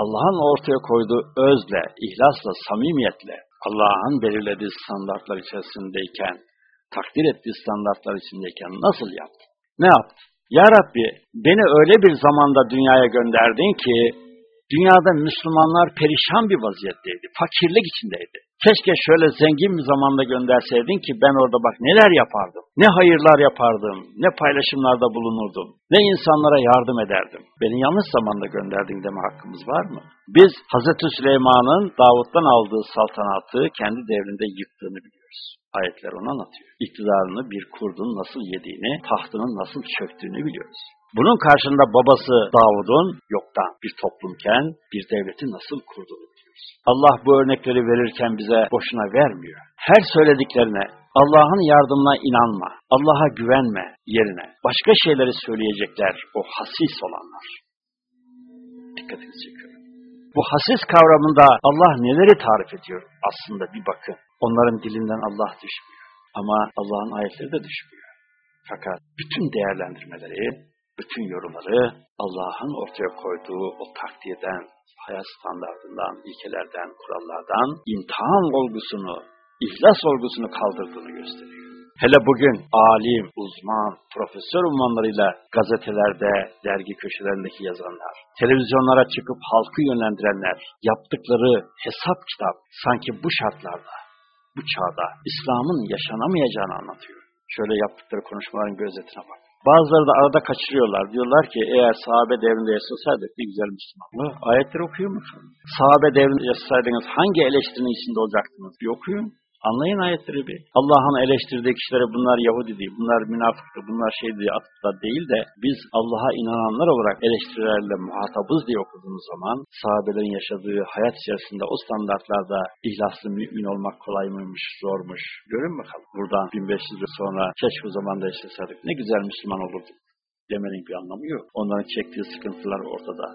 Speaker 1: Allah'ın ortaya koyduğu özle, ihlasla, samimiyetle, Allah'ın belirlediği standartlar içerisindeyken, takdir ettiği standartlar içindeyken nasıl yaptı? Ne yaptı? Ya Rabbi beni öyle bir zamanda dünyaya gönderdin ki, dünyada Müslümanlar perişan bir vaziyetteydi, fakirlik içindeydi. Keşke şöyle zengin bir zamanda gönderseydin ki ben orada bak neler yapardım. Ne hayırlar yapardım, ne paylaşımlarda bulunurdum, ne insanlara yardım ederdim. Beni yanlış zamanda gönderdin deme hakkımız var mı? Biz Hazreti Süleyman'ın Davut'tan aldığı saltanatı kendi devrinde yıktığını biliyoruz. Ayetler onu anlatıyor. İktidarını bir kurdun nasıl yediğini, tahtının nasıl çöktüğünü biliyoruz. Bunun karşında babası Davud'un yoktan bir toplumken bir devleti nasıl kurduğunu. Allah bu örnekleri verirken bize boşuna vermiyor. Her söylediklerine Allah'ın yardımına inanma, Allah'a güvenme yerine başka şeyleri söyleyecekler o hasis olanlar. Dikkatinizi çekiyorum. Bu hasis kavramında Allah neleri tarif ediyor aslında bir bakın. Onların dilinden Allah düşmüyor. Ama Allah'ın ayetleri de düşmüyor. Fakat bütün değerlendirmeleri, bütün yorumları Allah'ın ortaya koyduğu o takdirden, hayat standartından, ilkelerden, kurallardan imtihan olgusunu, ihlas olgusunu kaldırdığını gösteriyor. Hele bugün alim, uzman, profesör unvanlarıyla gazetelerde, dergi köşelerindeki yazanlar, televizyonlara çıkıp halkı yönlendirenler, yaptıkları hesap kitap sanki bu şartlarda, bu çağda İslam'ın yaşanamayacağını anlatıyor. Şöyle yaptıkları konuşmaların bir özetine bak. Bazıları da arada kaçırıyorlar. Diyorlar ki eğer sahabe devrinde yaşasaydık ne güzel Müslüman. Ayetleri okuyor musun? Sahabe devrinde yaşasaydınız hangi eleştirinin içinde olacaktınız? Bir okuyun. Anlayın ayetleri bir. Allah'ın eleştirdiği kişilere bunlar Yahudi bunlar münafıktır, bunlar şey diye atıfta değil de biz Allah'a inananlar olarak eleştirilerle muhatabız diye okuduğumuz zaman sahabelerin yaşadığı hayat içerisinde o standartlarda ihlaslı mümin olmak kolay mıymış, zormuş. Görün bakalım. Buradan 1500 yıl sonra keşke o zaman yaşasaydık ne güzel Müslüman olurduk demenin bir anlamı yok. Onların çektiği sıkıntılar ortada.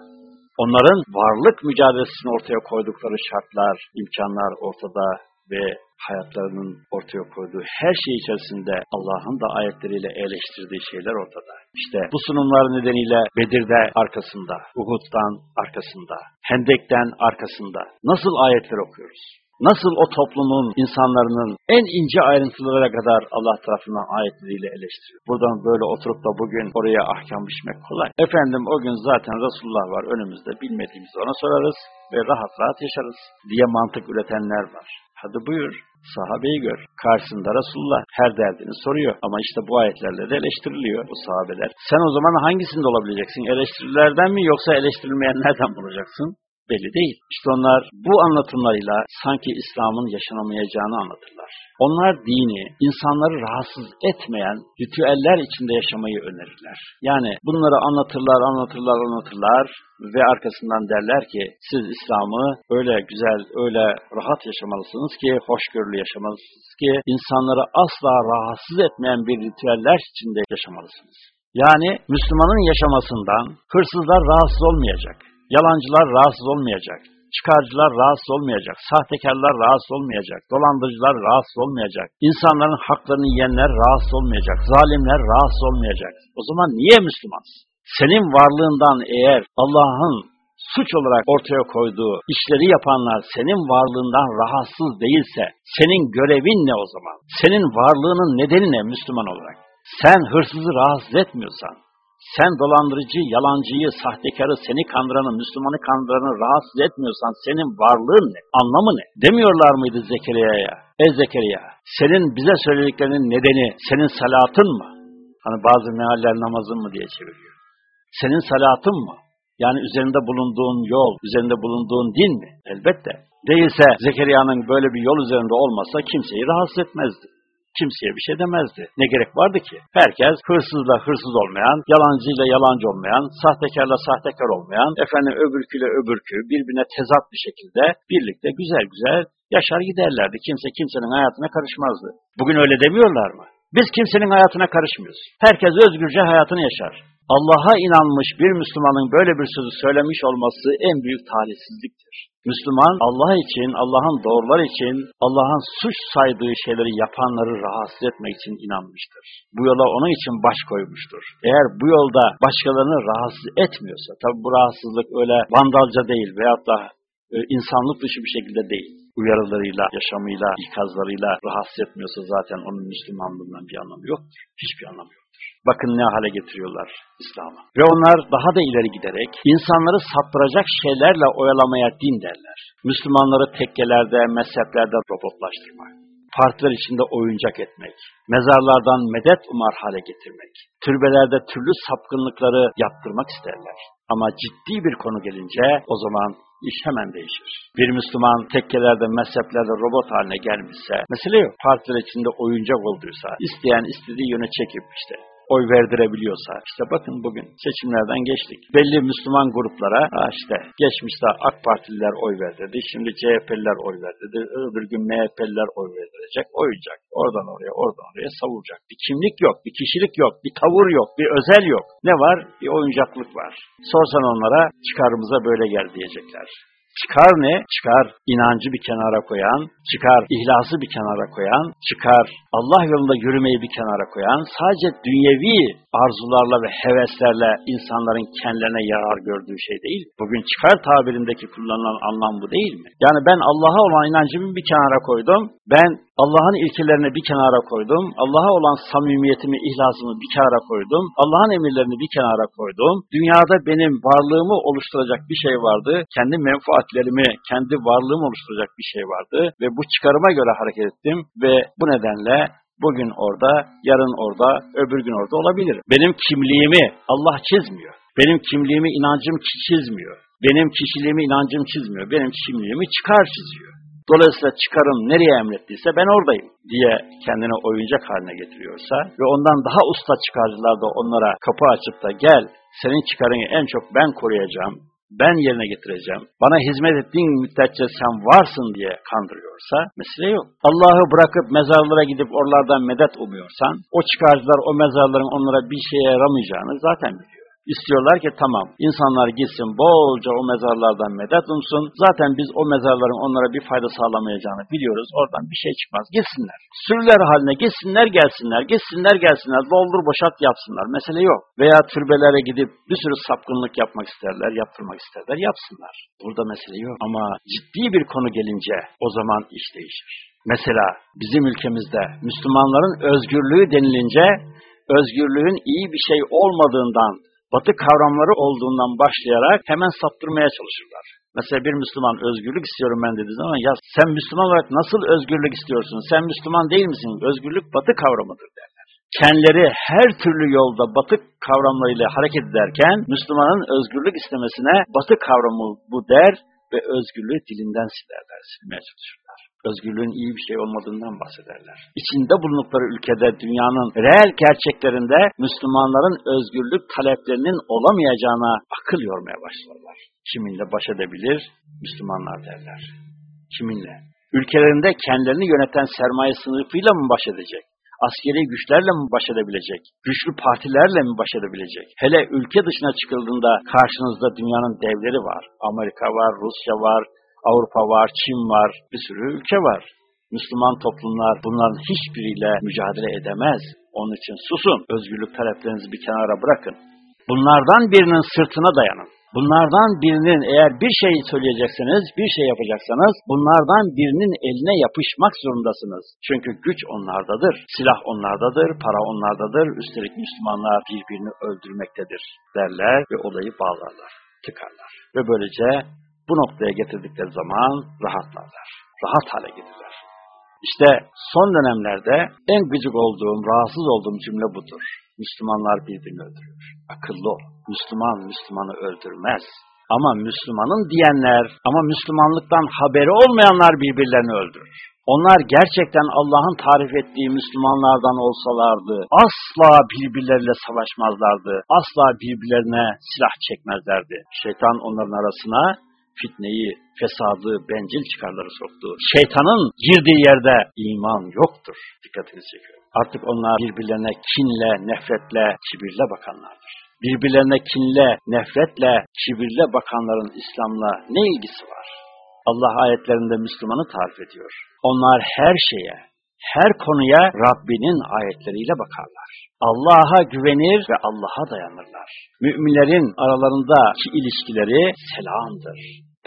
Speaker 1: Onların varlık mücadelesini ortaya koydukları şartlar, imkanlar ortada ve hayatlarının ortaya koyduğu her şey içerisinde Allah'ın da ayetleriyle eleştirdiği şeyler ortada. İşte bu sunumlar nedeniyle Bedir'de arkasında, Uhud'dan arkasında, Hendek'ten arkasında nasıl ayetler okuyoruz? nasıl o toplumun insanların en ince ayrıntılara kadar Allah tarafından ayetleriyle eleştiriyor. Buradan böyle oturup da bugün oraya ahkam biçmek kolay. Efendim o gün zaten Resulullah var önümüzde bilmediğimizi ona sorarız ve rahat rahat yaşarız diye mantık üretenler var. Hadi buyur, sahabeyi gör. Karşısında Resulullah her derdini soruyor. Ama işte bu ayetlerle de eleştiriliyor bu sahabeler. Sen o zaman hangisinde olabileceksin? Eleştirilerden mi yoksa eleştirilmeyenlerden mi olacaksın? Belli değil. İşte onlar bu anlatımlarıyla sanki İslam'ın yaşanamayacağını anlatırlar. Onlar dini, insanları rahatsız etmeyen ritüeller içinde yaşamayı önerirler. Yani bunları anlatırlar, anlatırlar, anlatırlar ve arkasından derler ki siz İslam'ı öyle güzel, öyle rahat yaşamalısınız ki, hoşgörülü yaşamalısınız ki, insanları asla rahatsız etmeyen bir ritüeller içinde yaşamalısınız. Yani Müslümanın yaşamasından hırsızlar rahatsız olmayacak. Yalancılar rahatsız olmayacak. Çıkarcılar rahatsız olmayacak. Sahtekarlar rahatsız olmayacak. Dolandırıcılar rahatsız olmayacak. İnsanların haklarını yiyenler rahatsız olmayacak. Zalimler rahatsız olmayacak. O zaman niye Müslümansın? Senin varlığından eğer Allah'ın suç olarak ortaya koyduğu işleri yapanlar senin varlığından rahatsız değilse, senin görevin ne o zaman? Senin varlığının nedeni ne Müslüman olarak? Sen hırsızı rahatsız etmiyorsan, sen dolandırıcı, yalancıyı, sahtekarı, seni kandıranı, Müslümanı kandıranı rahatsız etmiyorsan senin varlığın ne? Anlamı ne? Demiyorlar mıydı Zekeriya'ya? Ey Zekeriya, senin bize söylediklerinin nedeni senin salatın mı? Hani bazı mealler namazın mı diye çeviriyor. Senin salatın mı? Yani üzerinde bulunduğun yol, üzerinde bulunduğun din mi? Elbette. Değilse Zekeriya'nın böyle bir yol üzerinde olmasa kimseyi rahatsız etmezdi kimseye bir şey demezdi. Ne gerek vardı ki? Herkes hırsızla hırsız olmayan, yalancıyla yalancı olmayan, sahtekarla sahtekar olmayan, efendim öbürküyle öbürkü birbirine tezat bir şekilde birlikte güzel güzel yaşar giderlerdi. Kimse kimsenin hayatına karışmazdı. Bugün öyle demiyorlar mı? Biz kimsenin hayatına karışmıyoruz. Herkes özgürce hayatını yaşar. Allah'a inanmış bir Müslümanın böyle bir sözü söylemiş olması en büyük talihsizliktir. Müslüman Allah için, Allah'ın doğrular için, Allah'ın suç saydığı şeyleri yapanları rahatsız etmek için inanmıştır. Bu yola onun için baş koymuştur. Eğer bu yolda başkalarını rahatsız etmiyorsa, tabi bu rahatsızlık öyle vandalca değil veyahut da e, insanlık dışı bir şekilde değil. Uyarılarıyla, yaşamıyla, ikazlarıyla rahatsız etmiyorsa zaten onun Müslümanlığından bir anlamı yoktur. Hiçbir anlamı yoktur. Bakın ne hale getiriyorlar İslam'ı. Ve onlar daha da ileri giderek insanları saptıracak şeylerle oyalamaya din derler. Müslümanları tekkelerde, mezheplerde robotlaştırmak partiler içinde oyuncak etmek, mezarlardan medet umar hale getirmek, türbelerde türlü sapkınlıkları yaptırmak isterler. Ama ciddi bir konu gelince o zaman iş hemen değişir. Bir Müslüman tekkelerde, mezheplerde robot haline gelmişse, mesele yok. Partiler içinde oyuncak olduysa, isteyen istediği yöne çekip işte oy verdirebiliyorsa, işte bakın bugün seçimlerden geçtik. Belli Müslüman gruplara, işte geçmişte AK Partililer oy verdirdi, şimdi CHP'liler oy verdirdi, öbür gün MHP'liler oy verdirecek, oyuncak. Oradan oraya, oradan oraya savuracak. Bir kimlik yok, bir kişilik yok, bir tavır yok, bir özel yok. Ne var? Bir oyuncaklık var. Sorsan onlara çıkarımıza böyle gel diyecekler. Çıkar ne? Çıkar inancı bir kenara koyan, çıkar ihlası bir kenara koyan, çıkar Allah yolunda yürümeyi bir kenara koyan, sadece dünyevi arzularla ve heveslerle insanların kendilerine yarar gördüğü şey değil. Bugün çıkar tabirindeki kullanılan anlam bu değil mi? Yani ben Allah'a olan inancımı bir kenara koydum, ben Allah'ın ilkelerini bir kenara koydum, Allah'a olan samimiyetimi, ihlasımı bir kenara koydum, Allah'ın emirlerini bir kenara koydum, dünyada benim varlığımı oluşturacak bir şey vardı, kendi menfaatlerimi, kendi varlığımı oluşturacak bir şey vardı ve bu çıkarıma göre hareket ettim ve bu nedenle bugün orada, yarın orada, öbür gün orada olabilir. Benim kimliğimi Allah çizmiyor. Benim kimliğimi, inancım çizmiyor. Benim kişiliğimi, inancım çizmiyor. Benim kimliğimi çıkar çiziyor. Dolayısıyla çıkarım nereye emrettiyse ben oradayım diye kendine oyuncak haline getiriyorsa ve ondan daha usta çıkarcılar da onlara kapı açıp da gel senin çıkarını en çok ben koruyacağım, ben yerine getireceğim, bana hizmet ettiğin müddetçe sen varsın diye kandırıyorsa mesele yok. Allah'ı bırakıp mezarlara gidip oralardan medet umuyorsan, o çıkarcılar o mezarların onlara bir şeye yaramayacağını zaten biliyor. İstiyorlar ki tamam insanlar gitsin bolca o mezarlardan medet umsun. Zaten biz o mezarların onlara bir fayda sağlamayacağını biliyoruz. Oradan bir şey çıkmaz. Gitsinler. Sürüler haline gitsinler gelsinler. Gitsinler gelsinler. Doldur boşalt yapsınlar. Mesele yok. Veya türbelere gidip bir sürü sapkınlık yapmak isterler. Yaptırmak isterler. Yapsınlar. Burada mesele yok. Ama ciddi bir konu gelince o zaman iş değişir. Mesela bizim ülkemizde Müslümanların özgürlüğü denilince özgürlüğün iyi bir şey olmadığından batı kavramları olduğundan başlayarak hemen saptırmaya çalışırlar. Mesela bir Müslüman özgürlük istiyorum ben dediği zaman ya sen Müslüman olarak nasıl özgürlük istiyorsun? Sen Müslüman değil misin? Özgürlük batı kavramıdır derler. Kendileri her türlü yolda batı kavramlarıyla hareket ederken Müslümanın özgürlük istemesine batı kavramı bu der ve özgürlüğü dilinden silerler, silmeye çalışırlar. Özgürlüğün iyi bir şey olmadığından bahsederler. İçinde bulundukları ülkede dünyanın reel gerçeklerinde Müslümanların özgürlük taleplerinin olamayacağına akıl yormaya başlarlar. Kiminle baş edebilir? Müslümanlar derler. Kiminle? Ülkelerinde kendilerini yöneten sermaye sınıfıyla mı baş edecek? askeri güçlerle mi baş edebilecek? Güçlü partilerle mi baş edebilecek? Hele ülke dışına çıkıldığında karşınızda dünyanın devleri var. Amerika var, Rusya var, Avrupa var, Çin var, bir sürü ülke var. Müslüman toplumlar bunların hiçbiriyle mücadele edemez. Onun için susun, özgürlük taleplerinizi bir kenara bırakın. Bunlardan birinin sırtına dayanın. Bunlardan birinin eğer bir şey söyleyecekseniz, bir şey yapacaksanız, bunlardan birinin eline yapışmak zorundasınız. Çünkü güç onlardadır, silah onlardadır, para onlardadır, üstelik Müslümanlar birbirini öldürmektedir derler ve olayı bağlarlar, tıkarlar. Ve böylece bu noktaya getirdikleri zaman rahatlarlar, rahat hale gelirler. İşte son dönemlerde en gıcık olduğum, rahatsız olduğum cümle budur. Müslümanlar birbirini öldürüyor. Akıllı ol. Müslüman Müslümanı öldürmez. Ama Müslümanın diyenler, ama Müslümanlıktan haberi olmayanlar birbirlerini öldürür. Onlar gerçekten Allah'ın tarif ettiği Müslümanlardan olsalardı, asla birbirleriyle savaşmazlardı, asla birbirlerine silah çekmezlerdi. Şeytan onların arasına fitneyi, fesadı, bencil çıkarları soktu. Şeytanın girdiği yerde iman yoktur. Dikkatini çekiyor. Artık onlar birbirlerine kinle, nefretle, kibirle bakanlardır. Birbirlerine kinle, nefretle, kibirle bakanların İslam'la ne ilgisi var? Allah ayetlerinde Müslümanı tarif ediyor. Onlar her şeye, her konuya Rabbinin ayetleriyle bakarlar. Allah'a güvenir ve Allah'a dayanırlar. Müminlerin aralarındaki ilişkileri selamdır,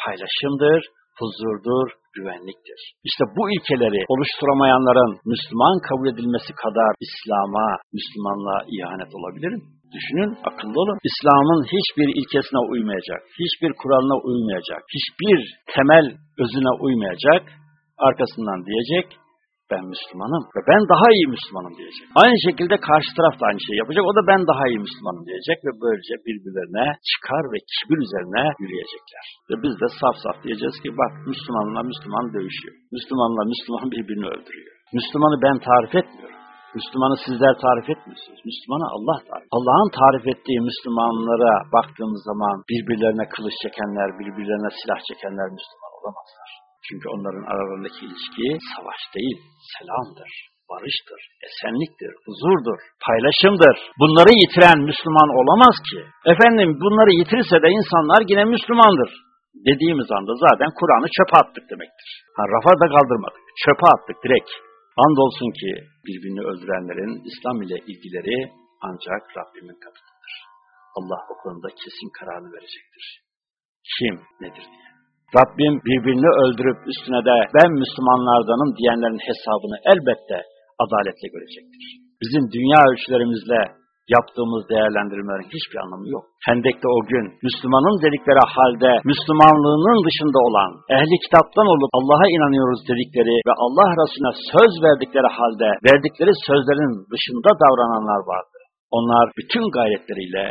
Speaker 1: paylaşımdır, huzurdur, güvenliktir. İşte bu ilkeleri oluşturamayanların Müslüman kabul edilmesi kadar İslam'a, Müslümanlığa ihanet olabilir mi? Düşünün, akıllı olun. İslam'ın hiçbir ilkesine uymayacak, hiçbir kuralına uymayacak, hiçbir temel özüne uymayacak, arkasından diyecek, ben Müslümanım ve ben daha iyi Müslümanım diyecek. Aynı şekilde karşı taraf da aynı şeyi yapacak. O da ben daha iyi Müslümanım diyecek ve böylece birbirlerine çıkar ve kibir üzerine yürüyecekler. Ve biz de saf saf diyeceğiz ki bak Müslümanla Müslüman dövüşüyor. Müslümanla Müslüman birbirini öldürüyor. Müslümanı ben tarif etmiyorum. Müslümanı sizler tarif etmiyorsunuz. Müslümanı Allah tarif. Allah'ın tarif ettiği Müslümanlara baktığımız zaman birbirlerine kılıç çekenler, birbirlerine silah çekenler Müslüman olamazlar. Çünkü onların aralarındaki ilişki savaş değil, selamdır, barıştır, esenliktir, huzurdur, paylaşımdır. Bunları yitiren Müslüman olamaz ki. Efendim bunları yitirirse de insanlar yine Müslümandır. Dediğimiz anda zaten Kur'an'ı çöpe attık demektir. Ha, rafa da kaldırmadık, çöpe attık direkt. Andolsun ki birbirini öldürenlerin İslam ile ilgileri ancak Rabbimin katındadır. Allah o konuda kesin kararını verecektir. Kim nedir diye. Rabbim birbirini öldürüp üstüne de ben Müslümanlardanım diyenlerin hesabını elbette adaletle görecektir. Bizim dünya ölçülerimizle yaptığımız değerlendirmelerin hiçbir anlamı yok. Hendek'te o gün Müslümanın dedikleri halde Müslümanlığının dışında olan, ehli kitaptan olup Allah'a inanıyoruz dedikleri ve Allah Resulüne söz verdikleri halde verdikleri sözlerin dışında davrananlar vardı. Onlar bütün gayretleriyle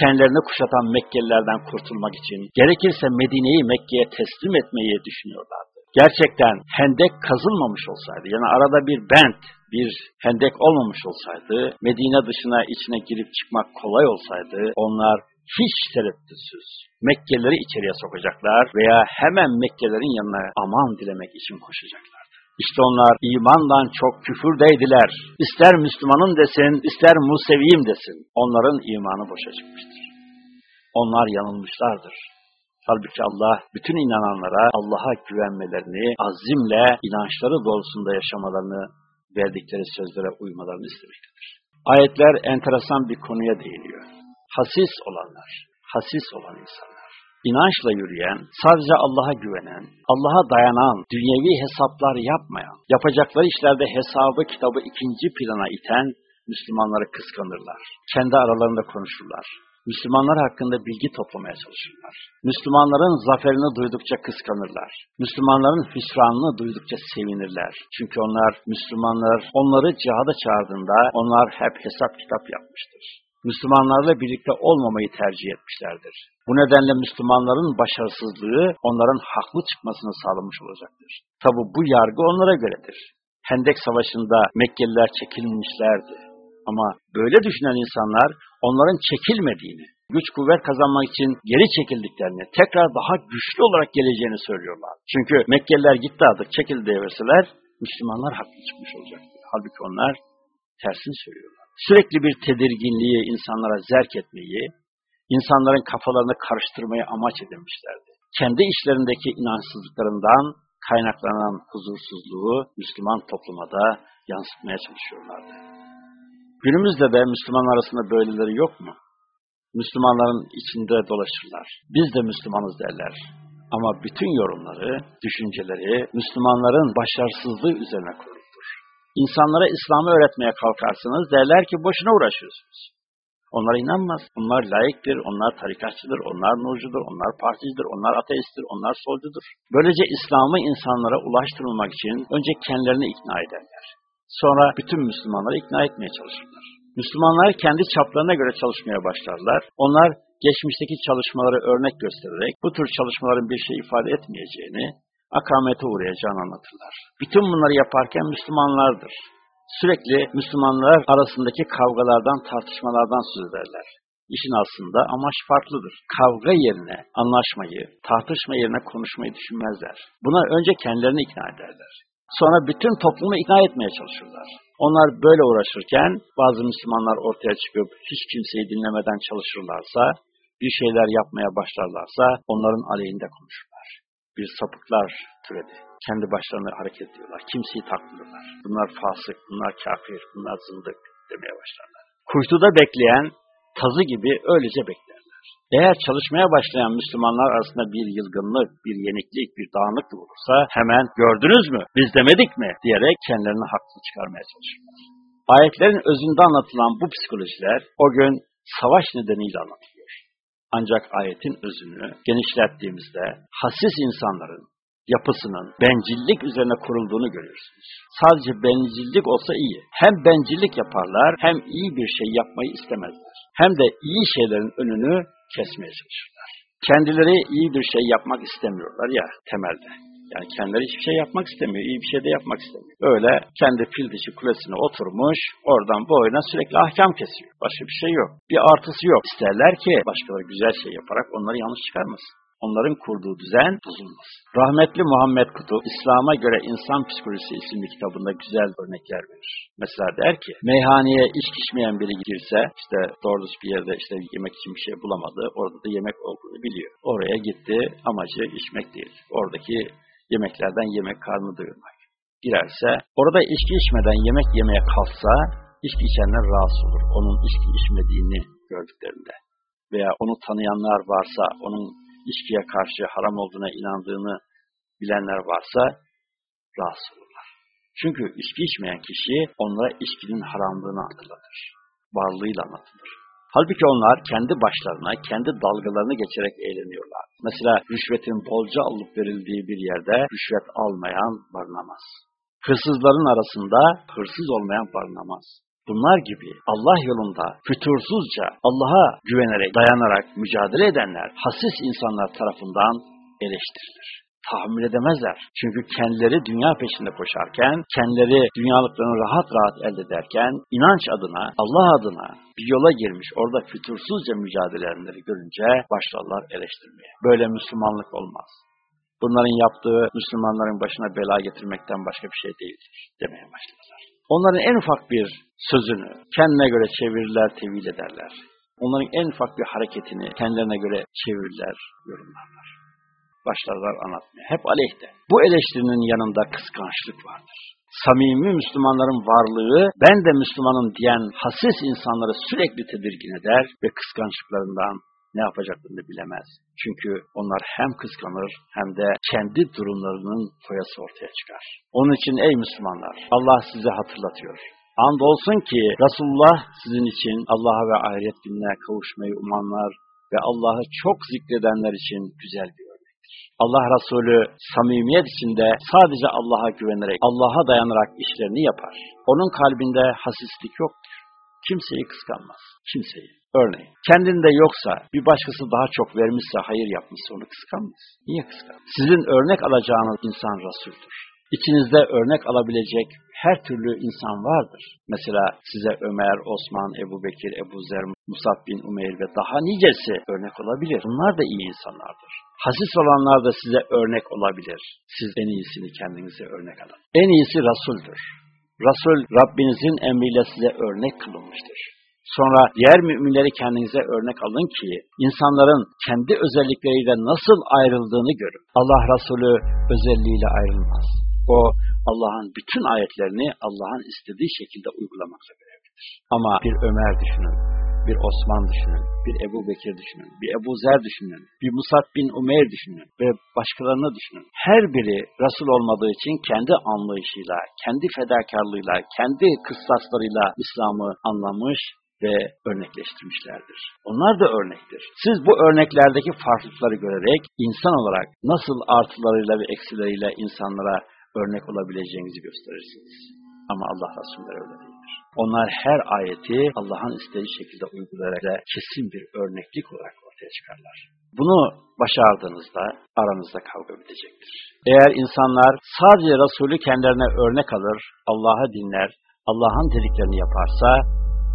Speaker 1: kendilerini kuşatan Mekkelilerden kurtulmak için gerekirse Medine'yi Mekke'ye teslim etmeyi düşünüyorlardı. Gerçekten hendek kazılmamış olsaydı, yani arada bir bent, bir hendek olmamış olsaydı, Medine dışına içine girip çıkmak kolay olsaydı, onlar hiç tereddütsüz Mekkelileri içeriye sokacaklar veya hemen Mekkelilerin yanına aman dilemek için koşacaklardı. İşte onlar imandan çok küfürdeydiler. İster Müslümanım desin, ister Museviyim desin. Onların imanı boşa çıkmıştır. Onlar yanılmışlardır. Halbuki Allah bütün inananlara Allah'a güvenmelerini, azimle inançları doğrultusunda yaşamalarını, verdikleri sözlere uymalarını istemektedir. Ayetler enteresan bir konuya değiniyor. Hasis olanlar, hasis olan insanlar, inançla yürüyen, sadece Allah'a güvenen, Allah'a dayanan, dünyevi hesaplar yapmayan, yapacakları işlerde hesabı kitabı ikinci plana iten Müslümanları kıskanırlar. Kendi aralarında konuşurlar. Müslümanlar hakkında bilgi toplamaya çalışırlar. Müslümanların zaferini duydukça kıskanırlar. Müslümanların hüsranını duydukça sevinirler. Çünkü onlar, Müslümanlar onları cihada çağırdığında onlar hep hesap kitap yapmıştır. Müslümanlarla birlikte olmamayı tercih etmişlerdir. Bu nedenle Müslümanların başarısızlığı onların haklı çıkmasını sağlamış olacaktır. Tabi bu yargı onlara göredir. Hendek Savaşı'nda Mekkeliler çekilmişlerdi. Ama böyle düşünen insanlar onların çekilmediğini, güç kuvvet kazanmak için geri çekildiklerini, tekrar daha güçlü olarak geleceğini söylüyorlar. Çünkü Mekkeliler gitti artık çekildi devirseler Müslümanlar haklı çıkmış olacaktı. Halbuki onlar tersini söylüyorlar. Sürekli bir tedirginliği insanlara zerk etmeyi, insanların kafalarını karıştırmayı amaç edinmişlerdi. Kendi işlerindeki inançsızlıklarından kaynaklanan huzursuzluğu Müslüman topluma da yansıtmaya çalışıyorlardı. Günümüzde de Müslüman arasında böyleleri yok mu? Müslümanların içinde dolaşırlar. Biz de Müslümanız derler. Ama bütün yorumları, düşünceleri Müslümanların başarısızlığı üzerine kuruludur. İnsanlara İslam'ı öğretmeye kalkarsınız derler ki boşuna uğraşıyorsunuz. Onlara inanmaz. Onlar layıktır, onlar tarikatçıdır, onlar nurcudur, onlar particidir, onlar ateisttir, onlar solcudur. Böylece İslam'ı insanlara ulaştırılmak için önce kendilerini ikna ederler. Sonra bütün Müslümanları ikna etmeye çalışırlar. Müslümanlar kendi çaplarına göre çalışmaya başlarlar. Onlar geçmişteki çalışmaları örnek göstererek bu tür çalışmaların bir şey ifade etmeyeceğini, akamete uğrayacağını anlatırlar. Bütün bunları yaparken Müslümanlardır. Sürekli Müslümanlar arasındaki kavgalardan, tartışmalardan söz ederler. İşin aslında amaç farklıdır. Kavga yerine anlaşmayı, tartışma yerine konuşmayı düşünmezler. Buna önce kendilerini ikna ederler. Sonra bütün toplumu ikna etmeye çalışırlar. Onlar böyle uğraşırken bazı Müslümanlar ortaya çıkıp hiç kimseyi dinlemeden çalışırlarsa, bir şeyler yapmaya başlarlarsa onların aleyhinde konuşurlar. Bir sapıklar türedi. Kendi başlarına hareket ediyorlar. Kimseyi takmıyorlar. Bunlar fasık, bunlar kafir, bunlar zındık demeye başlarlar. Kuytuda bekleyen tazı gibi öylece beklerler. Eğer çalışmaya başlayan Müslümanlar arasında bir yılgınlık, bir yeniklik, bir dağınıklık olursa hemen gördünüz mü, biz demedik mi diyerek kendilerini haklı çıkarmaya çalışırlar. Ayetlerin özünde anlatılan bu psikolojiler o gün savaş nedeniyle anlatılıyor. Ancak ayetin özünü genişlettiğimizde hassiz insanların yapısının bencillik üzerine kurulduğunu görüyorsunuz. Sadece bencillik olsa iyi. Hem bencillik yaparlar hem iyi bir şey yapmayı istemezler. Hem de iyi şeylerin önünü kesmeye çalışırlar. Kendileri iyi bir şey yapmak istemiyorlar ya temelde. Yani kendileri hiçbir şey yapmak istemiyor, iyi bir şey de yapmak istemiyor. Öyle kendi fil dişi kulesine oturmuş, oradan bu oyuna sürekli ahkam kesiyor. Başka bir şey yok. Bir artısı yok. İsterler ki başkaları güzel şey yaparak onları yanlış çıkarmasın onların kurduğu düzen bozulmaz. Rahmetli Muhammed Kutup, İslam'a göre İnsan Psikolojisi isimli kitabında güzel örnekler verir. Mesela der ki, meyhaneye içki içmeyen biri girse, işte doğru bir yerde işte yemek için bir şey bulamadı, orada da yemek olduğunu biliyor. Oraya gitti, amacı içmek değil. Oradaki yemeklerden yemek karnı doyurmak. Girerse, orada içki içmeden yemek yemeye kalksa, içki içenler rahatsız olur. Onun içki içmediğini gördüklerinde. Veya onu tanıyanlar varsa, onun içkiye karşı haram olduğuna inandığını bilenler varsa rahatsız olurlar. Çünkü içki içmeyen kişi onlara içkinin haramlığını hatırlatır. Varlığıyla anlatılır. Halbuki onlar kendi başlarına, kendi dalgalarını geçerek eğleniyorlar. Mesela rüşvetin bolca alıp verildiği bir yerde rüşvet almayan barınamaz. Hırsızların arasında hırsız olmayan barınamaz. Bunlar gibi Allah yolunda fütursuzca Allah'a güvenerek, dayanarak mücadele edenler hassiz insanlar tarafından eleştirilir. Tahammül edemezler. Çünkü kendileri dünya peşinde koşarken, kendileri dünyalıklarını rahat rahat elde ederken, inanç adına, Allah adına bir yola girmiş, orada fütursuzca mücadele edenleri görünce başlarlar eleştirmeye. Böyle Müslümanlık olmaz. Bunların yaptığı Müslümanların başına bela getirmekten başka bir şey değildir demeye başladılar. Onların en ufak bir sözünü kendine göre çevirirler, tevil ederler. Onların en ufak bir hareketini kendilerine göre çevirirler, yorumlarlar. Başlarlar anlatmaya. Hep aleyhte. Bu eleştirinin yanında kıskançlık vardır. Samimi Müslümanların varlığı, ben de Müslümanım diyen hassiz insanları sürekli tedirgin eder ve kıskançlıklarından ne yapacaklarını bilemez. Çünkü onlar hem kıskanır hem de kendi durumlarının foyası ortaya çıkar. Onun için ey Müslümanlar, Allah size hatırlatıyor. Andolsun ki Resulullah sizin için Allah'a ve ahiret gününe kavuşmayı umanlar ve Allah'ı çok zikredenler için güzel bir. Allah Resulü samimiyet içinde sadece Allah'a güvenerek, Allah'a dayanarak işlerini yapar. Onun kalbinde hasislik yoktur. Kimseyi kıskanmaz. Kimseyi. Örneğin, kendinde yoksa bir başkası daha çok vermişse, hayır yapmışsa onu kıskanmaz. Niye kıskan? Sizin örnek alacağınız insan Resul'dür. İçinizde örnek alabilecek her türlü insan vardır. Mesela size Ömer, Osman, Ebu Bekir, Ebu Zer, Musab bin Umeyr ve daha nicesi örnek olabilir. Bunlar da iyi insanlardır. Hasis olanlar da size örnek olabilir. Siz en iyisini kendinize örnek alın. En iyisi Resul'dür. Resul Rabbinizin emriyle size örnek kılınmıştır. Sonra diğer müminleri kendinize örnek alın ki insanların kendi özellikleriyle nasıl ayrıldığını görün. Allah Resulü özelliğiyle ayrılmaz. O Allah'ın bütün ayetlerini Allah'ın istediği şekilde uygulamakla görevlidir. Ama bir Ömer düşünün, bir Osman düşünün, bir Ebu Bekir düşünün, bir Ebu Zer düşünün, bir Musab bin Umeyr düşünün ve başkalarını düşünün. Her biri Resul olmadığı için kendi anlayışıyla, kendi fedakarlığıyla, kendi kıssaslarıyla İslam'ı anlamış ve örnekleştirmişlerdir. Onlar da örnektir. Siz bu örneklerdeki farklılıkları görerek insan olarak nasıl artılarıyla ve eksileriyle insanlara örnek olabileceğinizi gösterirsiniz. Ama Allah Resulleri öyle değildir. Onlar her ayeti Allah'ın istediği şekilde uygulayarak kesin bir örneklik olarak ortaya çıkarlar. Bunu başardığınızda aranızda kavga bitecektir. Eğer insanlar sadece Resulü kendilerine örnek alır, Allah'ı dinler, Allah'ın dediklerini yaparsa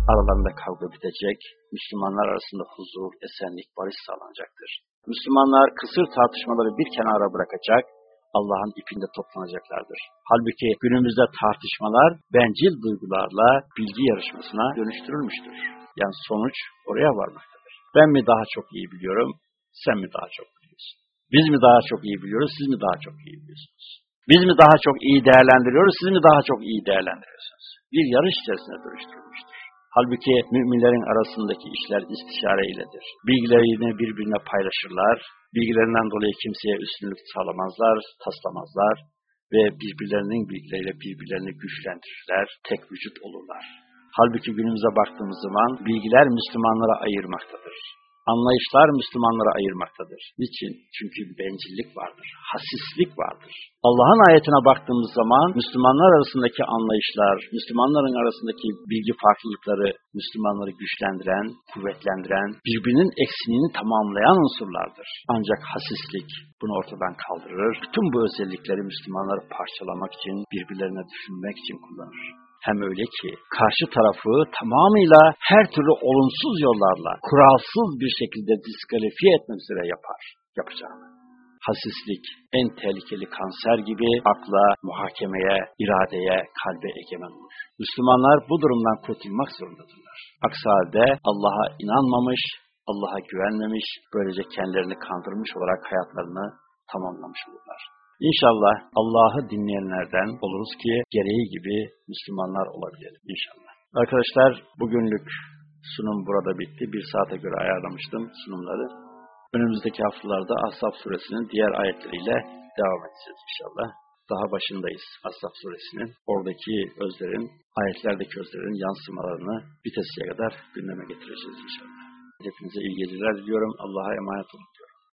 Speaker 1: aralarında kavga bitecek, Müslümanlar arasında huzur, esenlik, barış sağlanacaktır. Müslümanlar kısır tartışmaları bir kenara bırakacak, Allah'ın ipinde toplanacaklardır. Halbuki günümüzde tartışmalar bencil duygularla bilgi yarışmasına dönüştürülmüştür. Yani sonuç oraya varmaktadır. Ben mi daha çok iyi biliyorum, sen mi daha çok biliyorsun? Biz mi daha çok iyi biliyoruz, siz mi daha çok iyi biliyorsunuz? Biz mi daha çok iyi değerlendiriyoruz, siz mi daha çok iyi değerlendiriyorsunuz? Bir yarış içerisine dönüştürülmüştür. Halbuki müminlerin arasındaki işler istişare iledir. Bilgilerini birbirine paylaşırlar, bilgilerinden dolayı kimseye üstünlük sağlamazlar, taslamazlar ve birbirlerinin bilgileriyle birbirlerini güçlendirirler, tek vücut olurlar. Halbuki günümüze baktığımız zaman bilgiler Müslümanlara ayırmaktadır. Anlayışlar Müslümanlara ayırmaktadır. Niçin? Çünkü bencillik vardır, hasislik vardır. Allah'ın ayetine baktığımız zaman Müslümanlar arasındaki anlayışlar, Müslümanların arasındaki bilgi farklılıkları Müslümanları güçlendiren, kuvvetlendiren, birbirinin eksiniğini tamamlayan unsurlardır. Ancak hasislik bunu ortadan kaldırır. Bütün bu özellikleri Müslümanları parçalamak için, birbirlerine düşünmek için kullanır. Hem öyle ki karşı tarafı tamamıyla her türlü olumsuz yollarla, kuralsız bir şekilde diskalifiye etmek üzere yapar, yapacağını. Hasislik en tehlikeli kanser gibi akla, muhakemeye, iradeye, kalbe egemen olur. Müslümanlar bu durumdan kurtulmak zorundadırlar. Aksi halde Allah'a inanmamış, Allah'a güvenmemiş, böylece kendilerini kandırmış olarak hayatlarını tamamlamış olurlar. İnşallah Allah'ı dinleyenlerden oluruz ki gereği gibi Müslümanlar olabilelim inşallah. Arkadaşlar bugünlük sunum burada bitti. Bir saate göre ayarlamıştım sunumları. Önümüzdeki haftalarda Ashab suresinin diğer ayetleriyle devam edeceğiz inşallah. Daha başındayız Ashab suresinin. Oradaki özlerin, ayetlerdeki özlerin yansımalarını bitesiye kadar gündeme getireceğiz inşallah. Hepinize iyi geceler diliyorum. Allah'a emanet olun.